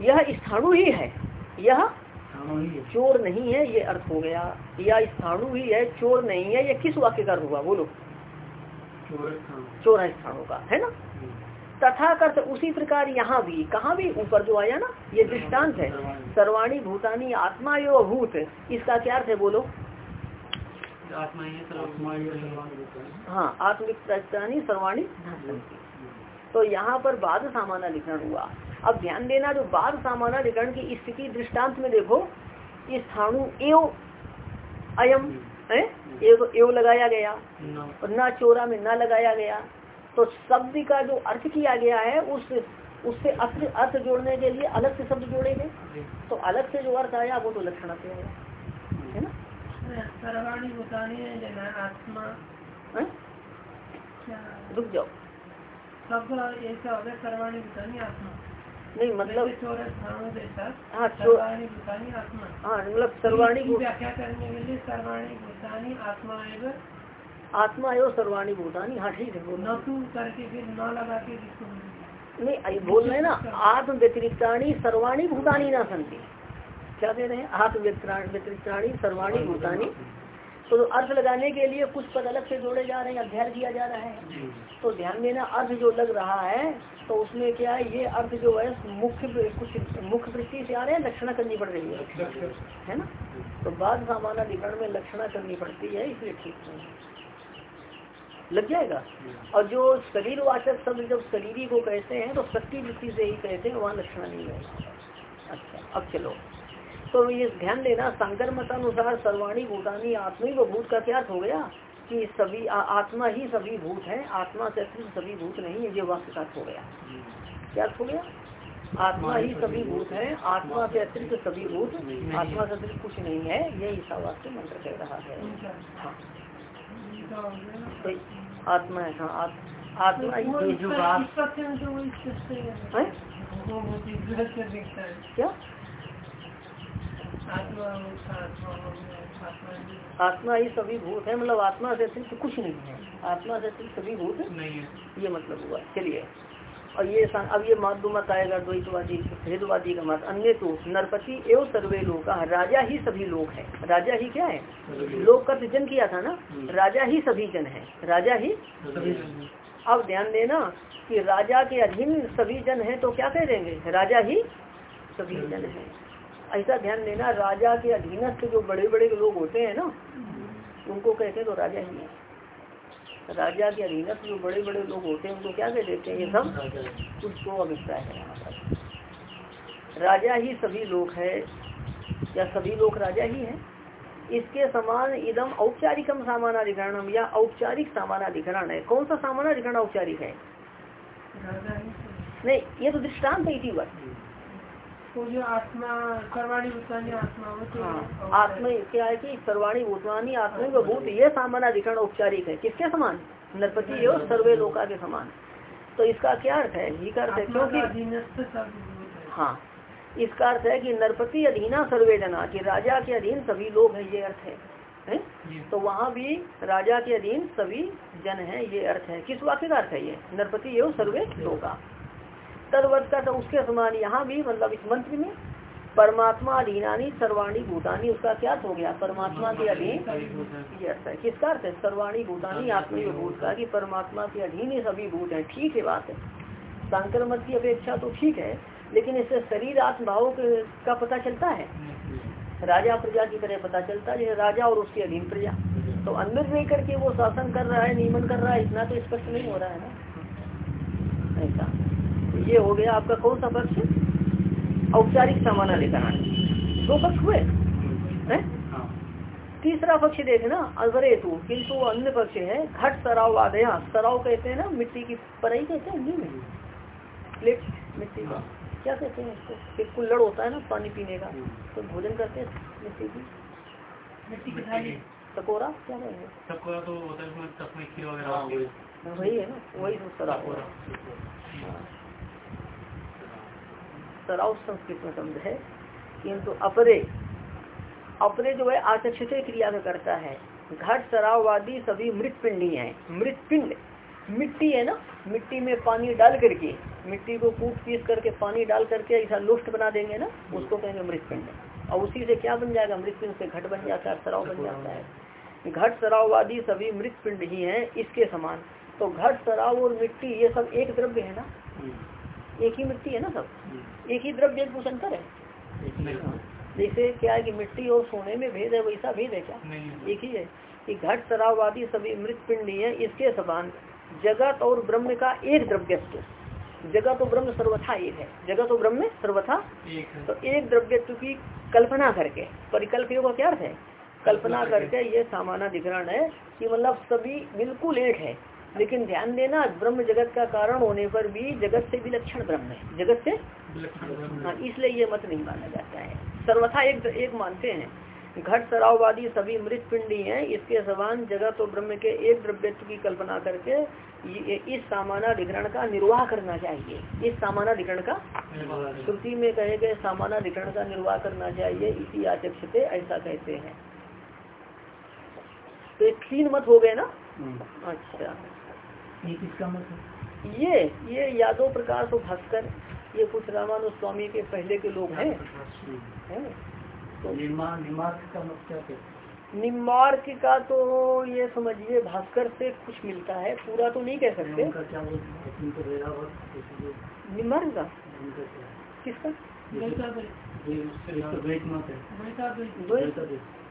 B: यह स्थाणु ही है। यह चोर नहीं है ये अर्थ हो गया। या स्थाणु ही है चोर नहीं है ये किस वाक्य का हुआ? बोलो। चोर स्थानों। का है ना? तथा कर उसी प्रकार यहाँ भी कहाँ भी ऊपर जो आया ना ये दृष्टांत है। सर्वाणी। भूतानी आत्मा यो भूत इसका क्या अर्थ है बोलो? हाँ आत्मिक सर्वाणी। तो यहाँ पर बाद सामान्य लिखन हुआ। अब ध्यान देना जो बाद सामानाधिकरण की स्थिति दृष्टांत में देखो स्थाणु एव अयम है? एव, एव लगाया गया। और न चोरा में न लगाया गया। तो शब्द का जो अर्थ किया गया है उस उससे अर्थ अर्थ जोड़ने के लिए अलग से शब्द जोड़े गए तो अलग से जो अर्थ आया वो तो लक्षण आते हैं है ना?
A: सर्वाणी आत्मा।
B: रुक जाओ।
A: सब ऐसा हो गया सर्वाणी आत्मा।
B: नहीं मतलब हाँ हाँ मतलब सर्वाणी
A: आत्मा
B: एवं सर्वाणी भूतानी। हाँ ठीक है
A: न तू करके फिर न लगा के
B: नहीं बोल रहे ना आत्म व्यतिरिक्तानी सर्वाणी भूतानी ना संति। क्या कह रहे हैं? आत्म व्यतिरिक्तानी सर्वाणी भूतानी। तो अर्थ लगाने के लिए कुछ पद अलग से जोड़े जा रहे हैं अध्ययन किया जा रहा है। तो ध्यान देना अर्थ जो लग रहा है तो उसमें क्या है ये अर्थ जो है मुख्य कुछ मुख्य वृत्ति से आ रहे हैं लक्षणा करनी पड़ रही है। है ना? तो बाद सामान्य अधिकरण में लक्षणा करनी पड़ती है इसलिए ठीक है। लग जाएगा? और जो शरीर वाचक शब्द जब शरीरी को कहते हैं तो शक्ति वृत्ति से ही कहते हैं वहाँ लक्षणा नहीं है। अच्छा अब चलो। तो ये ध्यान देना शंकर मतानुसार सर्वाणी भूतानी आत्मी व भूत का क्या हो गया? कि सभी आ, आत्मा ही सभी भूत है आत्मा से सभी भूत नहीं है ये वाक्य का हो गया। क्या हो गया? आत्मा ही सभी भूत है आत्मा से अतिरिक्त सभी भूत आत्मा से अतिरिक्त कुछ नहीं है ये ईसा वाक्य मंत्र कह रहा है। हाँ। तो आत्मा है हाँ आत्मा ही जो बात क्या? आत्मा ही सभी भूत है मतलब आत्मा से सिर्फ़ कुछ नहीं है। आत्मा से सिर्फ़ सभी भूत नहीं है। ये मतलब हुआ। चलिए। और ये अब ये माधु मत आएगा द्वैतवादी भेदवादी का मत। अन्य तो नरपति एवं सर्वे लोग राजा ही सभी लोग है। राजा ही क्या है? लोग का सृजन किया था ना? राजा ही सभी जन है। राजा ही? अब ध्यान देना कि राजा के अधीन सभी जन है तो क्या कह देंगे? राजा ही सभी जन है। ऐसा ध्यान देना राजा के अधीनस्थ जो बड़े बड़े लोग होते हैं ना उनको कहते हैं तो राजा ही है। राजा के अधीनस्थ जो बड़े बड़े लोग होते हैं उनको क्या कह देते हैं? ये सब उसको अभिप्राय है यहाँ पर राजा ही सभी लोग है या सभी लोग राजा ही है। इसके समान इदम औपचारिकम सामानाधिकरणम या औपचारिक सामानाधिकरण है। कौन सा सामानाधिकरण औपचारिक है? नहीं ये तो दृष्टांत है इसी वर्ष
A: जो आत्मा सर्वाणी भूतानी आत्मा तो
B: हाँ, आत्मा क्या है कि सर्वाणी भूतवानी आत्मा भूत ये सामान्य अधिकरण औपचारिक है। किसके समान? नरपति और सर्वे लोका के समान। तो इसका क्या अर्थ है? ये का अर्थ है क्योंकि हाँ। इसका अर्थ है कि नरपति अधीना सर्वे जना की राजा के अधीन सभी लोग हैं ये अर्थ है। है? तो वहाँ भी राजा के अधीन सभी जन हैं ये अर्थ है। किस वाक्य का अर्थ है ये? नरपति एवं सर्वे लोका। तदवत का तो उसके समान यहाँ भी मतलब इस मंत्र में परमात्मा अधीनानी सर्वाणी भूतानी उसका क्या हो गया? परमात्मा के अधीन है। किसका अर्थ है? सर्वाणी भूतानी आत्मी भूत का कि परमात्मा के अधीन ही सभी भूत है। ठीक है बात है। शंकर मत की अपेक्षा तो ठीक है लेकिन इससे शरीर आत्मभाव का पता चलता है? राजा प्रजा की तरह पता चलता है राजा और उसके अधीन प्रजा। तो अंदर नहीं करके वो शासन कर रहा है नियमन कर रहा है इतना तो स्पष्ट नहीं हो रहा है ना। ये हो गया आपका कौन सा पक्ष? औपचारिक सामाना लेकर दो पक्ष हुए? है? तीसरा पक्ष देखना अजरे तू किंतु अन्य पक्ष है घट सराव आदया सराव कहते हैं ना मिट्टी की पराई कहते हैं में प्लेट मिट्टी का। क्या कहते हैं इसको? एक कुल्लड़ होता है ना पानी पीने का तो भोजन करते हैं मिट्टी की। मिट्टी की थाली। टकोरा क्या कहेंगे टकोरा तो होता है हाँ, वही है ना वही तो सराव। हो। रहा सराव संस्कृत में शब्द है, किंतु अपरे अपरे जो है आचक्षित क्रिया में करता है। घट सराववादी सभी मृत पिंडी है। मृत पिंड मिट्टी है ना? मिट्टी में पानी डाल करके, मिट्टी को कूट पीस करके पानी डाल करके ऐसा लुष्ट बना देंगे ना, उसको कहेंगे मृत पिंड और उसी से क्या बन जाएगा? मृत पिंड से घट बन जाता है, सराव बन जाता है। घट सराववादी सभी मृत पिंड ही है, इसके समान। तो घट सराव और मिट्टी ये सब एक द्रव्य है ना? एक ही मिट्टी है ना सब। एक ही द्रव्य एक अंतर है जैसे क्या है कि मिट्टी और सोने में भेद है वैसा भेद है क्या? एक ही है। कि घट शराबवादी सभी मृत पिंडी है इसके समान जगत और ब्रह्म का एक द्रव्यत्व जगत तो ब्रह्म सर्वथा एक है। जगत तो ब्रह्म सर्वथा तो एक द्रव्यत्व की कल्पना करके परिकल्प का क्या अर्थ है? कल्पना करके ये सामान्य अधिकरण है कि मतलब सभी बिल्कुल एक है। लेकिन ध्यान देना ब्रह्म जगत का कारण होने पर भी जगत से विलक्षण ब्रह्म है। जगत से? हाँ। इसलिए ये मत नहीं माना जाता है। सर्वथा एक एक मानते हैं। घट सराववादी सभी मृत पिंडी है। इसके समान जगत और ब्रह्म के एक द्रव्यत्व की कल्पना करके इस सामानाधिकरण का निर्वाह करना चाहिए। इस सामानाधिकरण का श्रुति में कहे गए सामानाधिकरण का निर्वाह करना चाहिए इसी आचक्षते ऐसा कहते हैं। तो एक तीन मत हो गए ना? हम्म। अच्छा।
A: ये किसका मत है?
B: ये ये यादव प्रकाश और भास्कर ये कुछ रामानुज स्वामी के पहले के लोग हैं। है।
A: तो निमार्क का मत क्या
B: निमार्क का तो ये समझिए भास्कर से कुछ मिलता है पूरा तो नहीं कह सकते। निमार्क का किसका?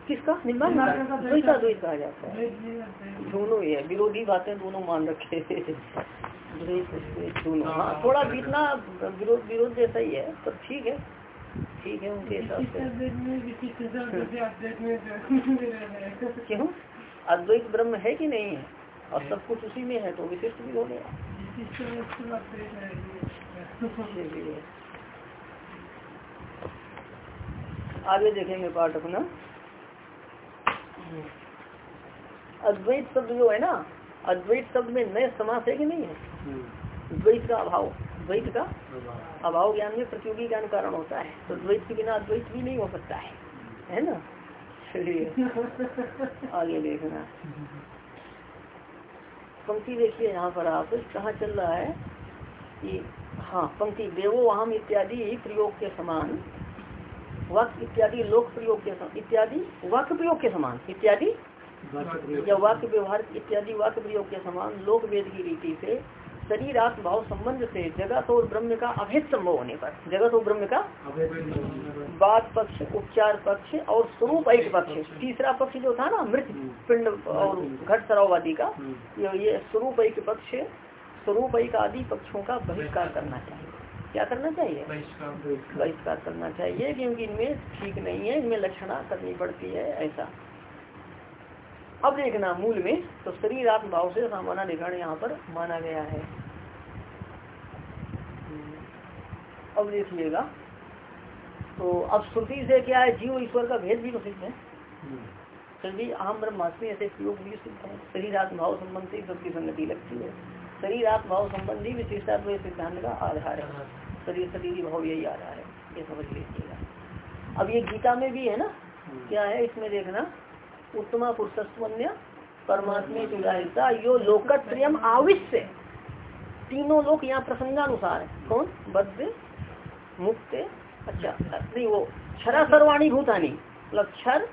B: किसका? निर्माण द्वैता द्वैत कहा जाता है। दोनों ही है, विरोधी बातें दोनों मान रखे दोनों। हाँ थोड़ा बीतना विरोध विरोध जैसा ही है, पर ठीक है। ठीक है, उनके हिसाब से। क्यों? अद्वैत ब्रह्म है कि नहीं है? और सब कुछ उसी में है तो विशिष्ट भी हो गया। आगे देखेंगे पाठ अपना। अद्वैत शब्द जो है ना अद्वैत शब्द में नए समास है कि नहीं है? द्वैत का अभाव द्वैत का अभाव। ज्ञान में प्रतियोगी ज्ञान कारण होता है। तो द्वैत के बिना अद्वैत भी नहीं हो सकता है। है ना? चलिए आगे देखना। पंक्ति देखिए यहाँ पर आप कहाँ चल रहा है? कि हाँ पंक्ति देवो अहम इत्यादि प्रयोग के समान। वाक्य इत्यादि लोक प्रयोग के समान इत्यादि वाक्य प्रयोग के समान इत्यादि या वाक्य व्यवहार इत्यादि वाक्य प्रयोग के समान लोक वेद की रीति से शरीर आत्म भाव संबंध से जगत और ब्रह्म का अभेद संभव होने पर जगत और ब्रह्म का बात पक्ष उपचार पक्ष और स्वरूप एक पक्ष। तीसरा पक्ष जो था ना मृत पिंड और घट सराववादी का ये स्वरूप एक पक्ष स्वरूप एक आदि पक्षों का बहिष्कार करना चाहिए। क्या करना चाहिए? बहिष्कार करना चाहिए क्योंकि इनमें ठीक नहीं है इनमें लक्षणा करनी पड़ती है ऐसा। अब देखना मूल में तो शरीर आत्म भाव से सामाना अधिकरण यहाँ पर माना गया है। अब देखिएगा तो अब श्रुति से क्या है? जीव ईश्वर का भेद भी तो सिद्ध है। फिर भी आम ब्रह्मास्मि ऐसे प्रयोग भी सिद्ध है। शरीर आत्मभाव संबंधी सबकी संगति लगती है। शरीर आत्म भाव संबंधी विशेषात्म सिद्धांत का आधार है। शरीर शरीर भाव यही आधार है। ये समझ लीजिएगा अब ये गीता में भी है ना? क्या है इसमें देखना? उत्तमा पुरुषस्वन्य परमात्मा उदाहरता यो लोकत्रियम आविश्य। तीनों लोग यहाँ प्रसंगानुसार है। कौन? बद्ध मुक्त अच्छा। नहीं वो क्षरा सर्वाणी भूतानी मतलब क्षर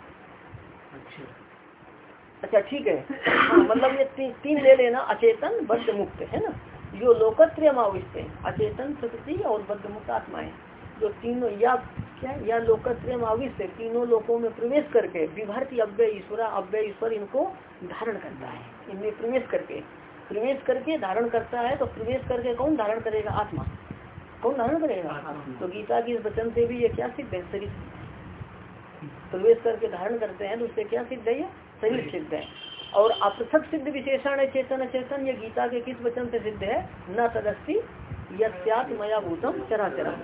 B: अच्छा ठीक है। हाँ, मतलब ये ती, तीन ले लेना अचेतन बद्ध मुक्त है ना? जो लोकत्रियम आविश्य अचेतन प्रकृति और बद्ध मुक्त आत्माएँ। जो तीनों या क्या? या लोकत्रय आविश्य तीनों लोकों में प्रवेश करके विभर्ति अव्यय ईश्वर अव्यय ईश्वर इनको धारण करता है। इनमें प्रवेश करके प्रवेश करके धारण करता है तो प्रवेश करके कौन धारण करेगा? आत्मा। कौन धारण करेगा? तो गीता की इस वचन से भी ये क्या सिद्ध है? शरीर प्रवेश करके धारण करते हैं तो उससे क्या सिद्ध है शरीर सिद्ध है। और अपृथक सिद्ध विशेषण है चेतन अचेतन ये गीता के किस वचन से सिद्ध है? न तदस्ती यत्यात मया भूतम चराचरम।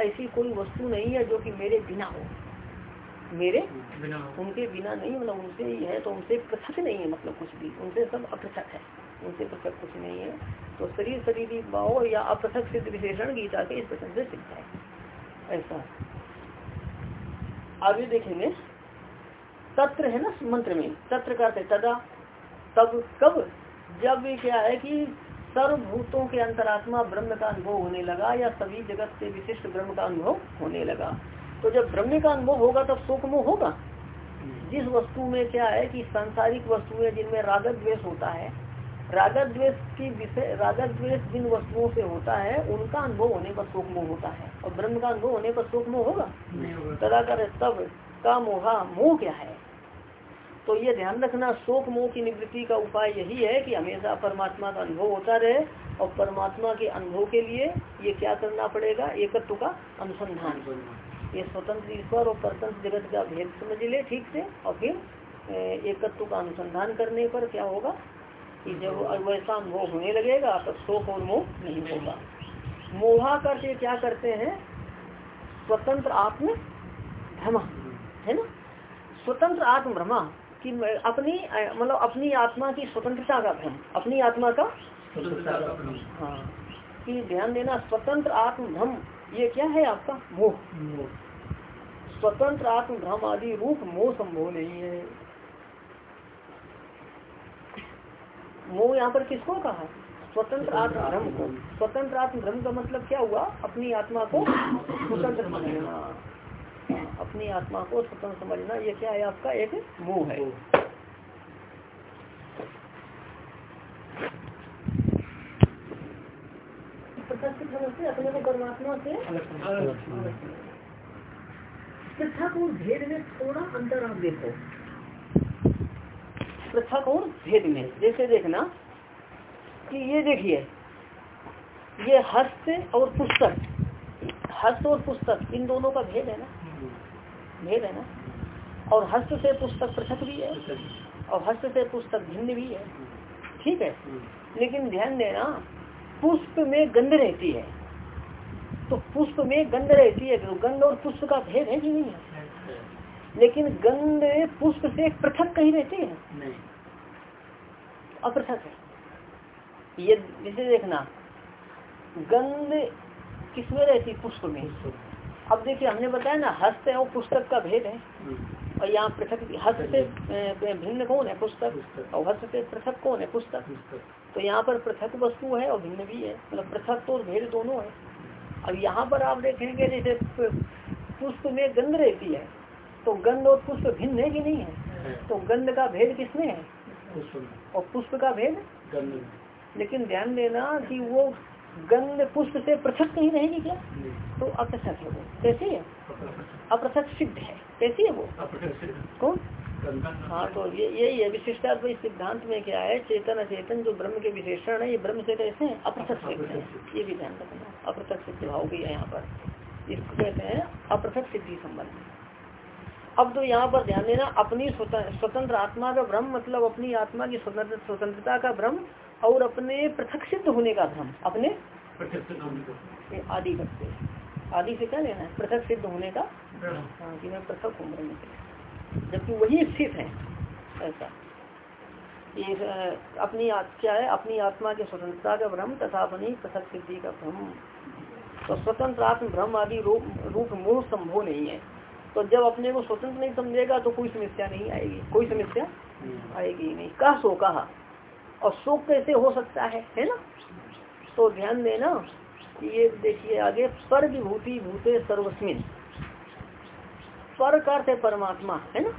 B: ऐसी कोई वस्तु नहीं है जो कि मेरे बिना हो। मेरे बिना उनके बिना नहीं मतलब उनसे ही है तो उनसे पृथक नहीं है मतलब कुछ भी। उनसे सब अपृथक है। उनसे पृथक कुछ नहीं है। तो शरीर शरीर भाव या अपृथक सिद्ध विशेषण गीता के इस वचन से सिद्ध है। ऐसा। आगे देखेंगे। तत्र है ना मंत्र में? तत्र का तदा। तब कब? जब क्या है कि सर्वभूतों के अंतरात्मा ब्रह्म का अनुभव होने लगा या सभी जगत से विशिष्ट ब्रह्म का अनुभव होने लगा। तो जब ब्रह्म का अनुभव होगा तब शोक मोह होगा। जिस वस्तु में क्या है कि सांसारिक वस्तुएँ जिनमें रागत द्वेष होता है रागत द्वेष की विषय रागत द्वेष जिन वस्तुओं से होता है उनका अनुभव होने पर शोक मोह होता है। और ब्रह्म का अनुभव होने पर शोक मोह होगा। तदा कर तब का मोहा मोह क्या है? तो ये ध्यान रखना शोक मोह की निवृत्ति का उपाय यही है कि हमेशा परमात्मा का अनुभव होता रहे और परमात्मा के अनुभव के लिए ये क्या करना पड़ेगा? एकत्व का अनुसंधान। ये स्वतंत्र ईश्वर और परतंत्र जगत का भेद समझ ले ठीक से और फिर एकत्व का अनुसंधान करने पर क्या होगा? कि जब वैसा अनुभव होने लगेगा तो शोक और मोह नहीं होगा। मोहा करके क्या करते हैं? स्वतंत्र आत्म भ्रमा है ना? स्वतंत्र आत्म भ्रमा कि अपनी मतलब अपनी आत्मा की स्वतंत्रता का भ्रम अपनी आत्मा का हाँ कि ध्यान देना स्वतंत्र आत्म भ्रम ये क्या है आपका? मोह। स्वतंत्र आत्म भ्रम आदि रूप मोह संभव नहीं है। मोह यहाँ पर किसको कहा? स्वतंत्र आत्म भ्रम को। स्वतंत्र आत्म भ्रम का मतलब क्या हुआ? अपनी आत्मा को स्वतंत्र समझना अपनी आत्मा को स्वतंत्र समझना ये क्या है आपका एक मोह है। अपने को परमात्मा से पृथक और भेद में थोड़ा अंतर आप देखो। पृथक और भेद में जैसे देखना कि ये देखिए ये हस्त और पुस्तक हस्त और पुस्तक इन दोनों का भेद है ना? भेद है ना? और हस्त से पुस्तक पृथक भी है और हस्त से पुस्तक भिन्न भी है। ठीक है? लेकिन ध्यान देना पुष्प में गंध रहती है। तो पुष्प में गंध रहती है तो गंध और पुष्प का भेद है कि नहीं है? लेकिन गंध पुष्प से पृथक कहीं रहती है? अपृथक है। ये जिसे देखना गंध किसमें रहती पुष्प में। अब देखिए हमने बताया ना हस्त और पुस्तक का भेद है। हम्म। और यहाँ पृथक हस्त से भिन्न कौन है? पुस्तक। और हस्त से पृथक कौन है? पुस्तक। तो यहाँ पर पृथक वस्तु है और भिन्न भी है। मतलब पृथक तो भेद दोनों है। अब यहाँ पर आप देखेंगे जैसे पुष्प में गंध रहती है तो गंध और पुष्प भिन्न है कि नहीं है? तो गंध का भेद किसमें है? और पुष्प का भेद? लेकिन ध्यान देना कि वो गंध पुष्प से पृथक कहीं रहेगी क्या तो अपृथक है वो। कैसे है? अपृथक सिद्ध है। कैसी है वो? कौन? हाँ तो ये यही है विशिष्टाद्वैत सिद्धांत में क्या है? चेतन अचेतन जो ब्रह्म के विशेषण है ये ब्रह्म से कैसे है? अपृथक सिद्ध है। ये भी ध्यान रखना। अपृथक सिद्ध भाव भी है यहाँ पर। इसको कहते हैं अपृथक सिद्धि संबंध। अब तो यहाँ पर ध्यान देना अपनी स्वतंत्र आत्मा का भ्रम मतलब अपनी आत्मा की स्वतंत्रता का भ्रम और अपने पृथक सिद्ध होने का भ्रम अपने आदि करते आदि से क्या लेना है? पृथक सिद्ध होने का हाँ कि मैं पृथक हूँ ब्रह्म से जबकि वही स्थित है ऐसा। ये अपनी क्या है? अपनी आत्मा के स्वतंत्रता का भ्रम तथा अपनी पृथक सिद्धि का भ्रम। तो स्वतंत्र आत्म भ्रम आदि रूप रूप मूल संभव नहीं है। तो जब अपने को स्वतंत्र नहीं समझेगा तो कोई समस्या नहीं आएगी। कोई समस्या आएगी नहीं। कहा सो कहा। और शोक कैसे हो सकता है है ना? तो ध्यान देना ये देखिए आगे पर विभूति भूते सर्वस्मिन। पर करते परमात्मा, है ना?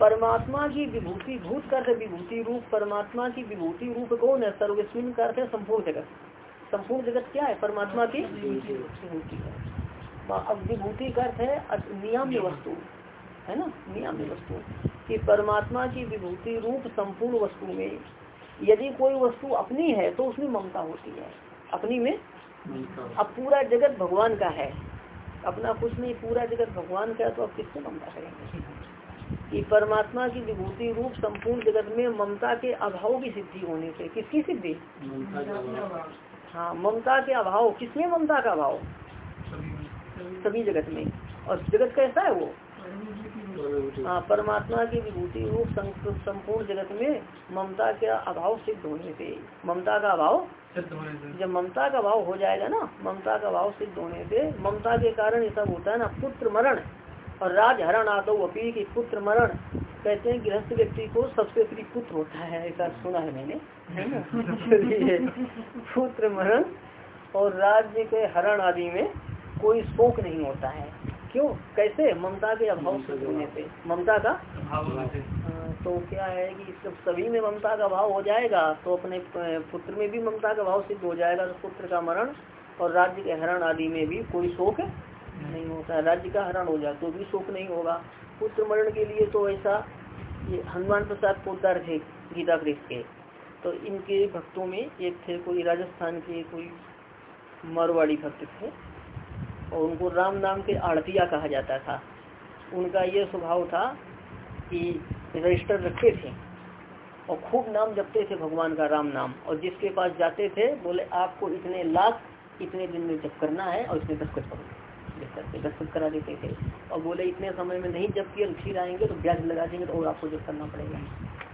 B: परमात्मा की विभूति, भूत करते विभूति रूप। परमात्मा की विभूति रूप कौन है? सर्वस्मिन करते संपूर्ण जगत। संपूर्ण जगत क्या है? परमात्मा की विभूति। अब विभूति का अर्थ है नियम वस्तु, है ना? नियम वस्तु। कि परमात्मा की विभूति रूप संपूर्ण वस्तु में यदि कोई वस्तु अपनी है तो उसमें ममता होती है। अपनी में अब पूरा जगत भगवान का है। अपना कुछ नहीं पूरा जगत भगवान का है तो अब किससे ममता करेंगे? कि परमात्मा की विभूति रूप संपूर्ण जगत में ममता के अभाव की सिद्धि होने से किसकी सिद्धि? हाँ ममता के अभाव। किसमें ममता का अभाव? सभी जगत में। और जगत कैसा है वो? हाँ परमात्मा की विभूति रूप संपूर्ण जगत में ममता के अभाव सिद्ध होने से ममता का अभाव जब ममता का अभाव हो जाएगा ना ममता का अभाव सिद्ध होने से ममता के कारण ये सब होता है ना पुत्र मरण और राज हरण आदो अपी की पुत्र मरण। कहते हैं गृहस्थ व्यक्ति को सबसे प्रिय पुत्र होता है ऐसा सुना है मैंने है ना? पुत्र मरण और राज्य के हरण आदि में कोई शोक नहीं होता है। क्यों? कैसे? ममता के अभाव से होने से। ममता का? हाँ, तो क्या है कि जब सभी में ममता का भाव हो जाएगा तो अपने पुत्र में भी ममता का भाव सिद्ध हो जाएगा तो पुत्र का मरण और राज्य के हरण आदि में भी कोई शोक नहीं होता। राज्य का हरण हो जाए तो भी शोक नहीं होगा। पुत्र मरण के लिए तो ऐसा ये हनुमान प्रसाद पोदार थे गीता कृष्ण के। तो इनके भक्तों में एक थे कोई राजस्थान के कोई मारवाड़ी भक्त थे। और उनको राम नाम के आड़तिया कहा जाता था। उनका ये स्वभाव था कि रजिस्टर रखते थे और खूब नाम जपते थे भगवान का राम नाम। और जिसके पास जाते थे, बोले, आपको इतने लाख, इतने दिन में जप करना है और इसमें दस्तखत करो। करके दस्तखत करा देते थे। और बोले, इतने समय में नहीं जब किया फिर आएँगे तो ब्याज लगा देंगे तो और आपको जब करना पड़ेगा।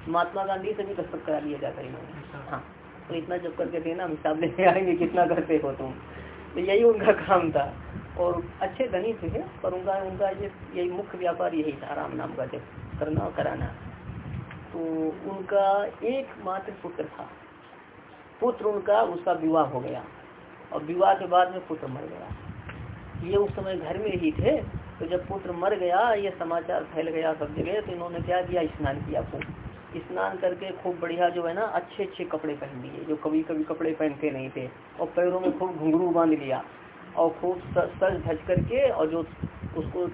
B: महात्मा गांधी से भी दस्तखत करा लिया जाता इन्होंने। हाँ तो इतना जब करके देना, हम हिसाब लेके आएँगे कितना करते हो तुम। तो यही उनका काम था। और अच्छे धनी थे पर उनका उनका ये यही मुख्य व्यापार यही था, राम नाम का जब करना और कराना। तो उनका एक मात्र पुत्र था। पुत्र उनका, उसका विवाह हो गया। और विवाह के बाद में पुत्र मर गया। ये उस समय घर में ही थे तो जब पुत्र मर गया, ये समाचार फैल गया सब जगह तो इन्होंने क्या किया? स्नान किया खूब। स्नान करके खूब बढ़िया जो है ना अच्छे अच्छे कपड़े पहन लिए, जो कभी कभी कपड़े पहनते नहीं थे। और पैरों में खूब घुंघरू बाँध लिया। और खूब सज धज करके और जो उसको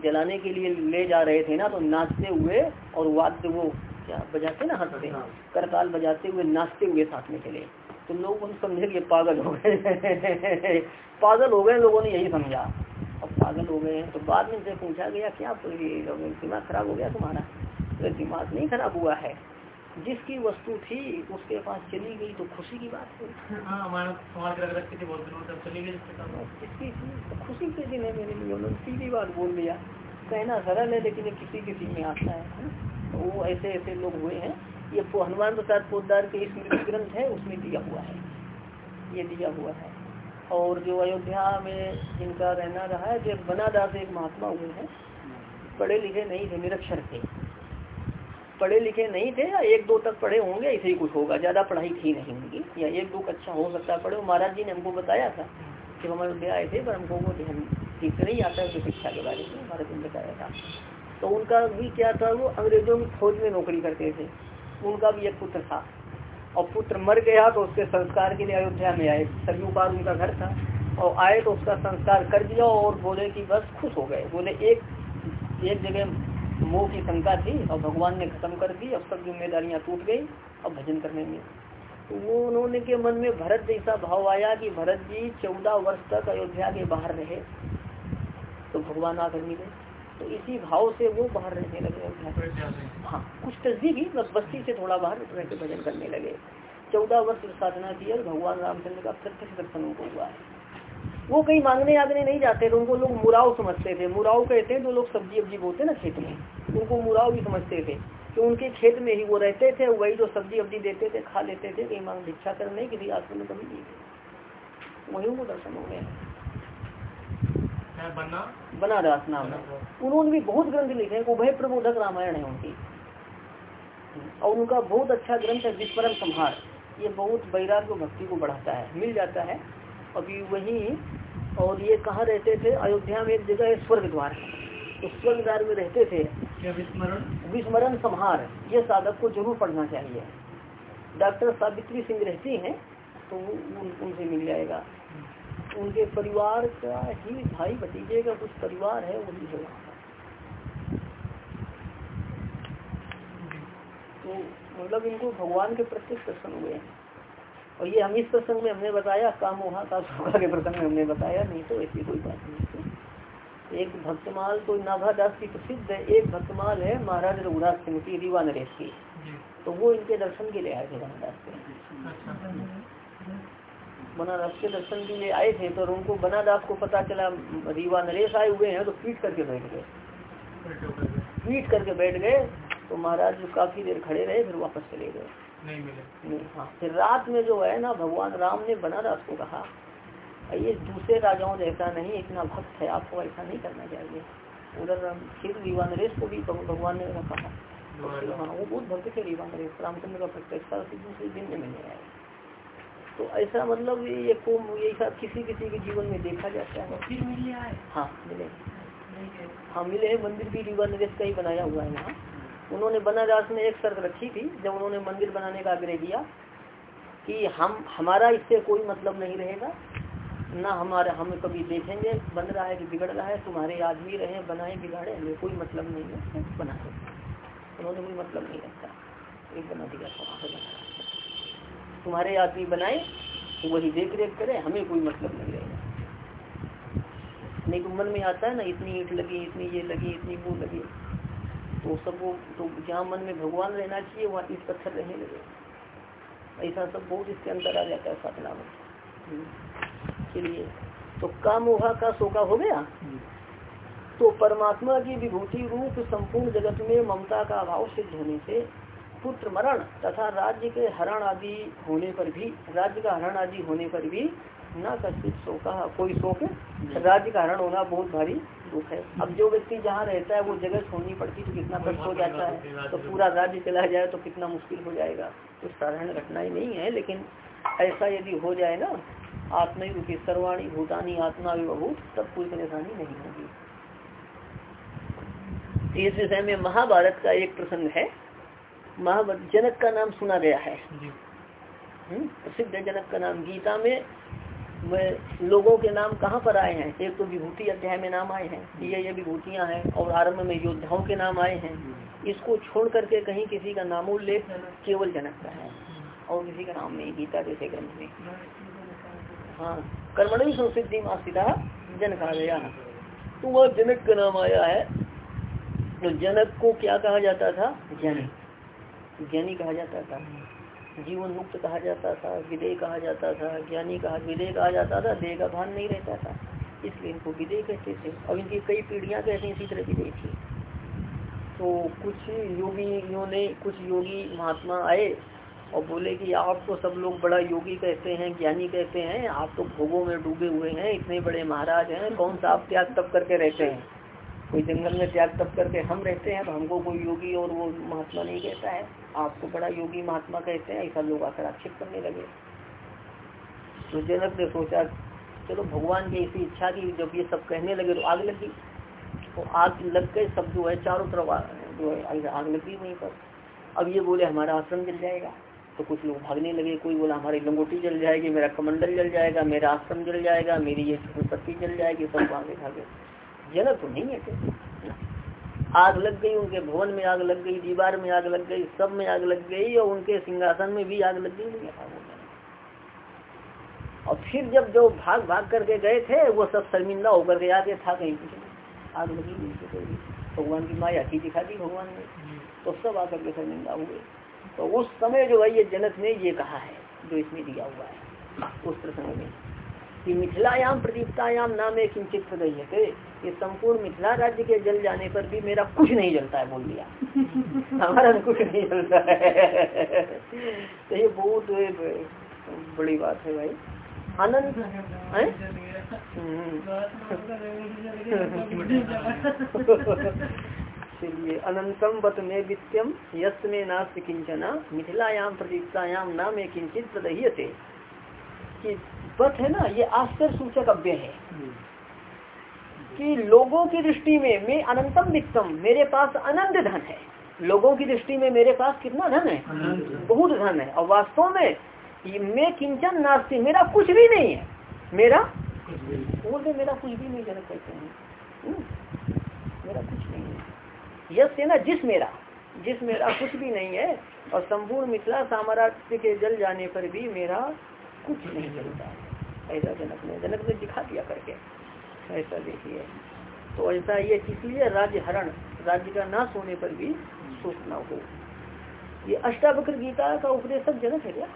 B: जलाने के लिए ले जा रहे थे ना तो नाचते हुए और वाद्य वो क्या बजाते ना हँसते करताल बजाते हुए नाचते हुए साथ में चले। तो लोग उन समझे कि पागल हो गए। पागल हो गए लोगों ने यही समझा। अब पागल हो गए हैं तो बाद में से पूछा गया क्या दिमाग खराब हो गया तुम्हारा? तो दिमाग नहीं खराब हुआ है। जिसकी वस्तु थी उसके पास चली गई तो खुशी की बात है। हाँ, जिसकी तो खुशी के दिन है मेरे लिए उन्होंने सीधी बात बोल दिया। कहना सरल है लेकिन किसी किसी में आता है तो वो ऐसे ऐसे लोग हुए हैं। ये हनुमान प्रसाद पोदार के स्मृति ग्रंथ है उसमें दिया हुआ है। ये दिया हुआ है। और जो अयोध्या में जिनका रहना रहा है जो बनादास एक महात्मा हुए हैं पढ़े लिखे नहीं थे निरक्षर थे। पढ़े लिखे नहीं थे, या एक दो तक पढ़े होंगे ऐसे ही कुछ होगा। ज़्यादा पढ़ाई थी नहीं उनकी या एक दो अच्छा हो सकता है पढ़े। महाराज जी ने हमको बताया था कि हम अयोध्या आए थे, पर हमको वो ध्यान ठीक से नहीं आता है शिक्षा के बारे में। महाराज ने बताया था। तो उनका भी क्या था, वो अंग्रेज़ों की फौज में नौकरी करते थे। उनका भी एक पुत्र था। और पुत्र मर गया तो उसके संस्कार के लिए अयोध्या में आए। सरयू पार उनका घर था। और आए तो उसका संस्कार कर दिया और बोले कि बस खुश हो गए। बोले एक एक जगह मोह की शंका थी, और भगवान ने खत्म कर दी, अब सब जिम्मेदारियाँ टूट गई, अब भजन करने में। तो वो उन्होंने के मन में भरत जैसा भाव आया कि भरत जी चौदह वर्ष तक अयोध्या के बाहर रहे तो भगवान आकर मिले। तो इसी भाव से वो बाहर रहने लगे अयोध्या हाँ कुछ तस्दीक ही बस बस्ती से थोड़ा बाहर रह के भजन करने लगे। चौदह वर्ष साधना की और भगवान रामचंद्र का प्रत्यक्ष दर्शन उनको हुआ। है वो कहीं मांगने आगने नहीं जाते थे उनको लोग मुराव समझते थे। मुराव कहते हैं जो लोग सब्ज़ी अब्जी बोते ना खेत में उनको मुराव भी समझते थे कि उनके खेत में ही वो रहते थे वही जो सब्ज़ी अब्जी देते थे खा लेते थे कहीं मांग भिक्षा करने किसी आश्रम में कभी नहीं थे वही उनको दर्शन हो गए बनारस नाम उन्होंने भी बहुत ग्रंथ लिखे उभय प्रबोधक रामायण है उनकी। और उनका बहुत अच्छा ग्रंथ है विस्मरण संहार। ये बहुत वैराग्य भक्ति को बढ़ाता है मिल जाता है। अभी वही और ये कहाँ रहते थे? अयोध्या में एक जगह है स्वर्ग द्वार तो स्वर्ग द्वार में रहते थे। विस्मरण? संहार। ये साधक को ज़रूर पढ़ना चाहिए। डॉक्टर सावित्री सिंह रहती हैं तो उन, उनसे मिल जाएगा। उनके परिवार का ही भाई भतीजे का कुछ परिवार है वही है वहाँ तो मतलब इनको भगवान के प्रत्यक्ष दर्शन हुए हैं। और ये हम इस प्रसंग में हमने बताया काम वहाँ का सुखा के प्रसंग में हमने बताया नहीं तो ऐसी कोई बात नहीं एक भक्तमाल तो नाभा दास की प्रसिद्ध है एक भक्तमाल है महाराज रघुनाथ सिंह की रीवा नरेश की। तो वो इनके दर्शन के लिए आए थे रामदास के। बनारस के दर्शन के लिए आए थे तो उनको बनारस को पता चला रीवा नरेश आए हुए हैं तो पीट करके बैठ गए। पीट करके बैठ गए तो महाराज काफ़ी देर खड़े रहे फिर वापस चले गए। नहीं मिले। हाँ फिर रात में जो है ना भगवान राम ने बनारस को कहा ये दूसरे राजाओं जैसा नहीं इतना भक्त है आपको ऐसा नहीं करना चाहिए। उधर फिर रीवा नरेश को भी भगवान ने कहा। हाँ वो बहुत भक्त थे रीवा नरेश रामचंद्र का प्रत्यक्षता दूसरे दिन में मिलने आए। तो ऐसा मतलब ये को ये सब किसी किसी के जीवन में देखा जाता है। फिर मिले हाँ मिले। हाँ मिले मंदिर भी रीवा नरेश का ही बनाया हुआ है यहाँ। उन्होंने बनारस में एक शर्त रखी थी, जब उन्होंने मंदिर बनाने का आग्रह किया, कि हम, हमारा इससे कोई मतलब नहीं रहेगा, ना हमारे, हम कभी देखेंगे, बन रहा है कि बिगड़ रहा है, तुम्हारे आदमी रहे, बनाए, बिगाड़े, हमें कोई मतलब नहीं है बनाए उन्होंने कोई मतलब नहीं रखा। एक बना दिया बना तुम्हारे आदमी बनाए तो वही देख रेख करे, हमें कोई मतलब नहीं रहेगा। नहीं तो मन में आता है ना, इतनी ईट लगी, इतनी ये लगी, इतनी वो लगी। तो सब वो तो जहाँ मन में भगवान रहना चाहिए वहाँ ईट पत्थर रहने लगे। ऐसा सब बहुत इसके अंदर आ जाता है साधना में। हम्म। चलिए तो काम उहा का शोका हो गया? तो परमात्मा की विभूति रूप संपूर्ण जगत में ममता का अभाव सिद्ध होने से पुत्र मरण तथा राज्य के हरण आदि होने पर भी राज्य का हरण आदि होने पर भी न कथित शोका कोई शोक राज्य कारण होना बहुत भारी दुख है। अब जो व्यक्ति जहाँ रहता है वो जगह छोड़नी पड़ती तो कितना कष्ट हो जाता है। तो पूरा राज्य चला जाए तो कितना मुश्किल हो जाएगा। कुछ साधारण घटना ही नहीं है लेकिन ऐसा यदि हो जाए ना आत्मा रूपी सर्वाणी भूतानी आत्मा विभूत तब कोई परेशानी नहीं होगी। इस विषय में महाभारत का एक प्रसंग है। महाभारत जनक का नाम सुना गया है। हम्म, प्रसिद्ध जनक का नाम गीता में मैं लोगों के नाम कहाँ पर आए हैं? एक तो विभूति अध्याय में नाम आए हैं, ये ये विभूतियाँ हैं, और आरंभ में योद्धाओं के नाम आए हैं। इसको छोड़ करके कहीं किसी का नामोल्लेख केवल जनक का है, और किसी का नाम नहीं, गीता जैसे ग्रंथ में। हाँ कर्मणी संसिद्धि मासिता जनक आ गया तो वह जनक का नाम आया है। तो जनक को क्या कहा जाता था? ज्ञानी। ज्ञानी कहा जाता था। जीवन मुक्त कहा जाता था विदय कहा जाता था, ज्ञानी कहा विदय कहा जाता था, देह का भान नहीं रहता था। इसलिए इनको विदय कहते थे। और इनकी कई पीढ़ियाँ कहते इसी तरह विदय थी। तो कुछ योगियों ने, कुछ योगी महात्मा आए और बोले कि आप तो सब लोग बड़ा योगी कहते हैं, ज्ञानी कहते हैं, आप तो भोगों में डूबे हुए हैं, इतने बड़े महाराज हैं, कौन सा आप त्याग तप करके रहते हैं? कोई जंगल में त्याग तप करके हम रहते हैं तो हमको कोई योगी और वो महात्मा नहीं कहता है। आपको बड़ा योगी महात्मा कहते हैं, ऐसा लोग आकर आक्षेप करने लगे। तो जनक ने सोचा, चलो भगवान की ऐसी इच्छा की, जब ये सब कहने लगे तो आग लगी। तो आग लग गए, सब जो है चारों तरफ़ जो है आग लगी वहीं पर। अब ये बोले, हमारा आश्रम जल जाएगा। तो कुछ लोग भागने लगे, कोई बोला, हमारी लंगोटी जल जाएगी, मेरा कमंडल जल जाएगा, मेरा आश्रम जल जाएगा, मेरी ये संपत्ति जल जाएगी, सब भागे भागे जनक तो नहीं है। आग लग गई, उनके भवन में आग लग गई, दीवार में आग लग गई, सब में आग लग गई और उनके सिंहासन में भी आग लग गई और फिर जब जो भाग भाग करके गए थे, वो सब शर्मिंदा होकर के आगे था कहीं आग लगी भगवान की माया की दिखा दी भगवान ने तो सब आकर के शर्मिंदा हुए। तो उस समय जो है, ये जनक ने ये कहा है, जो इसमें दिया हुआ है, उस प्रसंग में। कि मिथिलायाम प्रदीप्तायाम नाम एक किंचित प्रदय थे ये संपूर्ण मिथिला राज्य के जल जाने पर भी मेरा कुछ नहीं जलता है बोल दिया। हमारा तो कुछ नहीं जलता है। तो ये बहुत बड़ी बात है भाई। आनंद? चलिए अनंतम बत में वित्यम यश में नास्त किंचना मिथिलायाम प्रदीप्तायाम नाम एक किंचित प्रदह्यते कि बत है ना ये आश्चर्य सूचक अव्यय है। कि लोगों की दृष्टि में मैं अनंतम वित्तम मेरे पास अनंत धन है। लोगों की दृष्टि में मेरे पास कितना धन है? बहुत धन है। और वास्तव में मैं किंचन नास्ती मेरा कुछ भी नहीं है। मेरा बोलते मेरा कुछ भी नहीं जनक कहते हैं। हम्म, मेरा कुछ नहीं है। यश से ना जिस मेरा जिस मेरा कुछ भी नहीं है और संपूर्ण मिथिला साम्राज्य के जल जाने पर भी मेरा कुछ नहीं चलता ऐसा जनक ने जनक ने दिखा दिया करके ऐसा देखिए। तो ऐसा ये इसलिए राज्य हरण राज्य का नाश होने पर भी सोचना हो। ये अष्टावक्र गीता का उपदेशक जनक है क्या?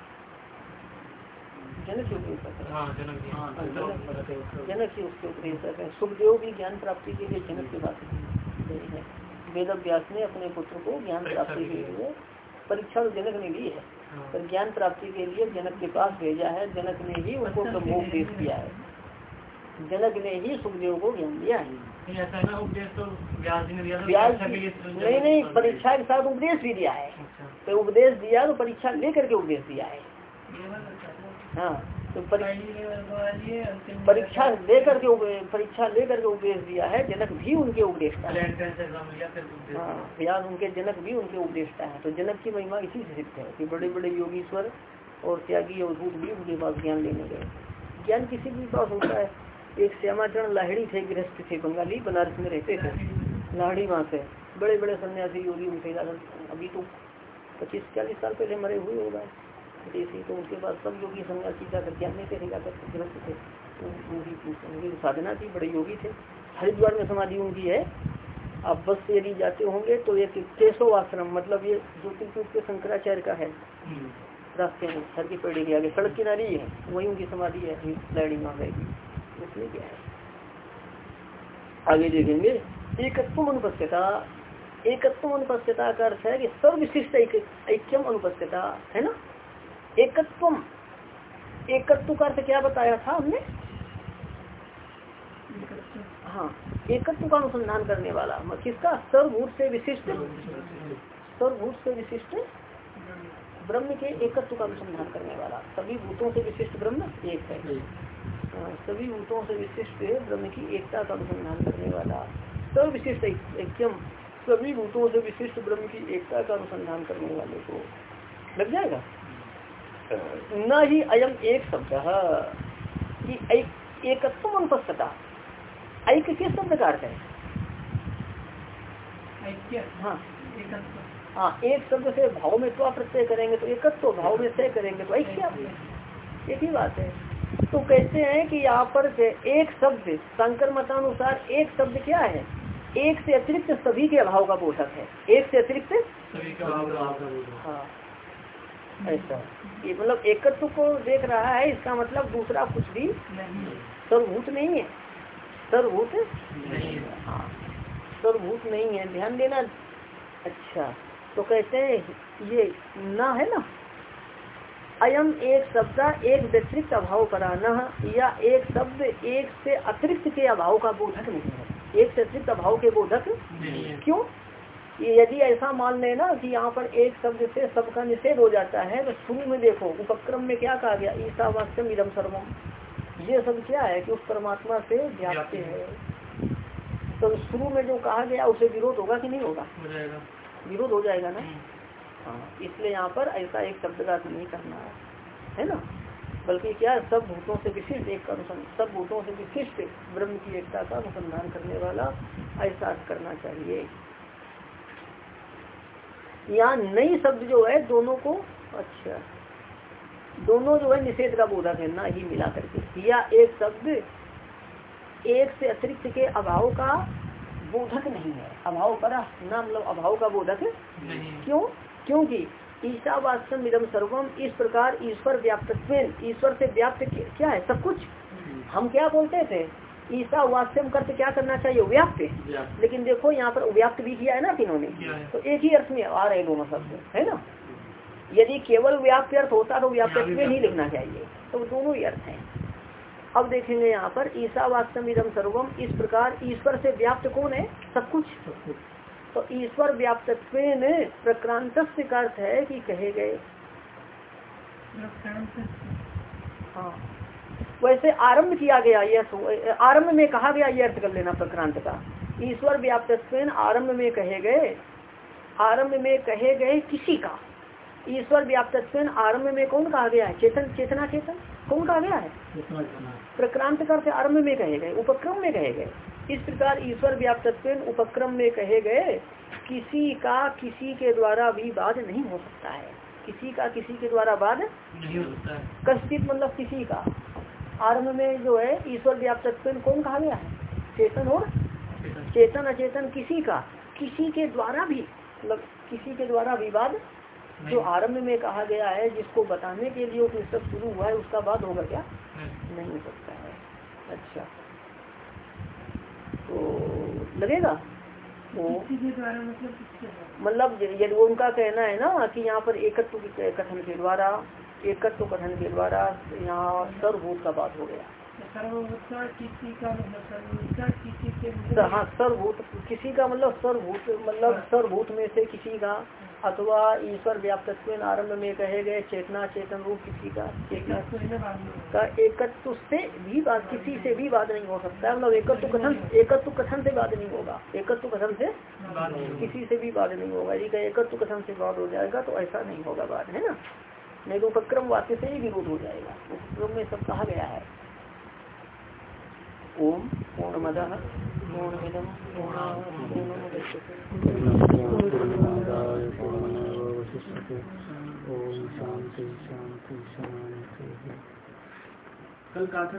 B: जनक ही उपदेशक है। हाँ, हाँ, जनक। ही उसके। उपदेशक है। सुखदेव भी ज्ञान प्राप्ति के लिए जनक की बात वेद व्यास ने अपने पुत्र को ज्ञान प्राप्ति के लिए परीक्षा तो जनक ने ली हाँ। पर ज्ञान प्राप्ति के लिए जनक के पास भेजा है जनक ने ही उनको अच्छा, ब्रह्मोपदेश दिया है। जनक ने ही सुखदेव को ज्ञान दिया है। तो नहीं नहीं परीक्षा के साथ उपदेश भी दिया है। अच्छा। तो उपदेश दिया तो परीक्षा लेकर के उपदेश दिया है। हाँ। तो परीक्षा लेकर के परीक्षा लेकर के उपदेश दिया है जनक भी उनके उपदेशता है। हाँ उनके जनक भी उनके उपदेशता है। तो जनक की महिमा इसी से सिद्ध है कि बड़े बड़े योगीश्वर और त्यागी और भूत भी उनके पास ज्ञान लेने गए। ज्ञान किसी के पास होता है। एक श्यामाचरण लाहड़ी थे गृहस्थ थे बंगाली बनारस में रहते थे। लाहड़ी वहाँ से बड़े बड़े सन्यासी योगी उनके अभी तो पच्चीस चालीस साल पहले मरे हुए होगा देशी तो उनके बाद सब योगी सन्यासी जाकर ज्ञान नहीं करेगा करके गृहस्थ थे। तो उनकी साधना थी बड़े योगी थे। हरिद्वार में समाधि उनकी है। आप बस से यदि जाते होंगे तो एक केशव आश्रम मतलब ये ज्योतिषुप के शंकराचार्य का है। हम्म। रास्ते में सर की पेड़ी के आगे सड़क किनारी है वही उनकी समाधि है लड़ी वहाँ गई उसमें क्या है? आगे देखेंगे एकत्व अनुपस्थिता। एकत्व अनुपस्थिता का अर्थ है कि सर्वविशिष्ट ऐक्यम अनुपस्थिता है ना? एकत्व एकत्व का अर्थ क्या बताया था हमने? हाँ एकत्व का अनुसंधान करने वाला। किसका? सर्वभूत से विशिष्ट। सर्वभूत से विशिष्ट ब्रह्म के एकत्व का अनुसंधान करने वाला। सभी भूतों से विशिष्ट ब्रह्म एक है। हाँ, सभी भूतों से विशिष्ट ब्रह्म की एकता का अनुसंधान करने वाला। सर्व विशिष्ट ऐक्यम। सभी भूतों से विशिष्ट ब्रह्म की एकता का अनुसंधान करने वाले को। लग जाएगा? न ही अयम एक शब्द कि एक एकत्व अनुपस्थता ऐक्य किस शब्द का अर्थ है। हाँ हाँ एक शब्द से भाव में तो प्रत्यय करेंगे तो एकत्व भाव में से करेंगे तो ऐक्य। एक ही बात है। तो कहते हैं कि यहाँ पर एक शब्द शंकर मतानुसार एक शब्द क्या है? एक से अतिरिक्त सभी के अभाव का बोधक है। एक से अतिरिक्त हाँ। ऐसा। ये मतलब एकत्व को देख रहा है इसका मतलब दूसरा कुछ भी सर्वभूत नहीं है। सर्वभूत? हाँ सर्वभूत नहीं है। ध्यान देना। अच्छा तो कहते हैं ये ना है ना? अयम एक शब्द एक व्यतिरिक्त अभाव कराना या एक शब्द एक से अतिरिक्त के अभाव का बोधक नहीं है। एक से अतिरिक्त अभाव के बोधक क्यों? यदि ऐसा मान लेना कि यहाँ पर एक शब्द से सबका निषेध हो जाता है तो शुरू में देखो उपक्रम में क्या कहा गया? ईसा वास्तव इदम सर्वम। ये सब क्या है कि उस परमात्मा से व्याप्त है। तो शुरू में जो कहा गया उसे विरोध होगा कि नहीं होगा? विरोध हो जाएगा ना? हम्म। हाँ इसलिए यहाँ पर ऐसा एक शब्द का नहीं करना है। है ना? बल्कि क्या सब भूतों से विशिष्ट एक का अनुसंधान सब भूतों से विशिष्ट ब्रह्म की एकता का अनुसंधान करने वाला ऐसा करना चाहिए। यहाँ नई शब्द जो है दोनों को अच्छा दोनों जो है निषेध का बोधक है ना ही मिला करके। या एक शब्द एक से अतिरिक्त के अभाव का बोधक नहीं है। अभाव पर ना मतलब अभाव का बोधक क्यों? क्योंकि ईसा वास्तव इदम सर्वम इस प्रकार ईश्वर व्याप्त ईश्वर से व्याप्त क्या है? सब कुछ। हम क्या बोलते थे? ईसा वास्तव करते क्या करना चाहिए? व्याप्त लेकिन देखो यहाँ पर व्याप्त भी किया है ना तीनों ने तो एक ही अर्थ में आ रहे दोनों शब्द है ना? यदि केवल व्याप्त अर्थ होता तो व्याप्त में नहीं लिखना चाहिए। तो दोनों ही अर्थ है। अब देखेंगे यहाँ पर ईसा वास्तव इदम सर्वम इस प्रकार ईश्वर से व्याप्त कौन है? सब कुछ। तो ईश्वर व्याप्त प्रक्रांत अर्थ है कि कहे गए। हाँ। वैसे आरंभ किया गया यह आरंभ में कहा गया यह अर्थ कर लेना प्रक्रांत का। ईश्वर व्याप्त आरंभ में कहे गए आरंभ में कहे गए किसी का? ईश्वर व्याप्त आरंभ में कौन कहा गया है? चेतन चेतना चेतन? कौन कहा गया है? प्रक्रांत कर आरंभ में कहे गए उपक्रम में कहे गए। इस प्रकार ईश्वर व्याप्त उपक्रम में कहे गए किसी का किसी के द्वारा भी बाध नहीं हो सकता है। किसी का किसी के द्वारा बाध है। कश्चित मतलब किसी का। आरंभ में जो है ईश्वर व्याप्त कौन कहा गया है? चेतन और चेतन। अचेतन किसी का। किसी के द्वारा भी मतलब किसी के द्वारा विवाद जो आरंभ में कहा गया है जिसको बताने के लिए उपनिषद शुरू हुआ है उसका बाद होगा क्या? नहीं हो सकता है। अच्छा। तो लगेगा? तो मतलब यदि उनका कहना है ना कि यहाँ पर एकत्व कथन के द्वारा एकत्व कथन के द्वारा यहाँ सर्वभूत का बात हो गया। मतलब हाँ सर्वभूत किसी का मतलब सर्वभूत मतलब सर्वभूत में से किसी का अथवा ईश्वर व्याप्त आरंभ में कहे गए चेतना चेतन रूप किसी का चेतना का एकत्व से भी बात किसी से भी बात नहीं हो सकता है। मतलब एकत्व कथन एकत्व कथन से बात नहीं होगा। एकत्व कथन से किसी से भी बात नहीं होगा। यदि एकत्व कथन से बात हो जाएगा तो ऐसा नहीं होगा बात है ना? नहीं तो उपक्रम वाक्य से ही विरोध हो जाएगा। उपक्रम में सब कहा गया है। ओम पूर्णमद। पूर्णमिदम ओम शांति शांति शांति। कल कहा था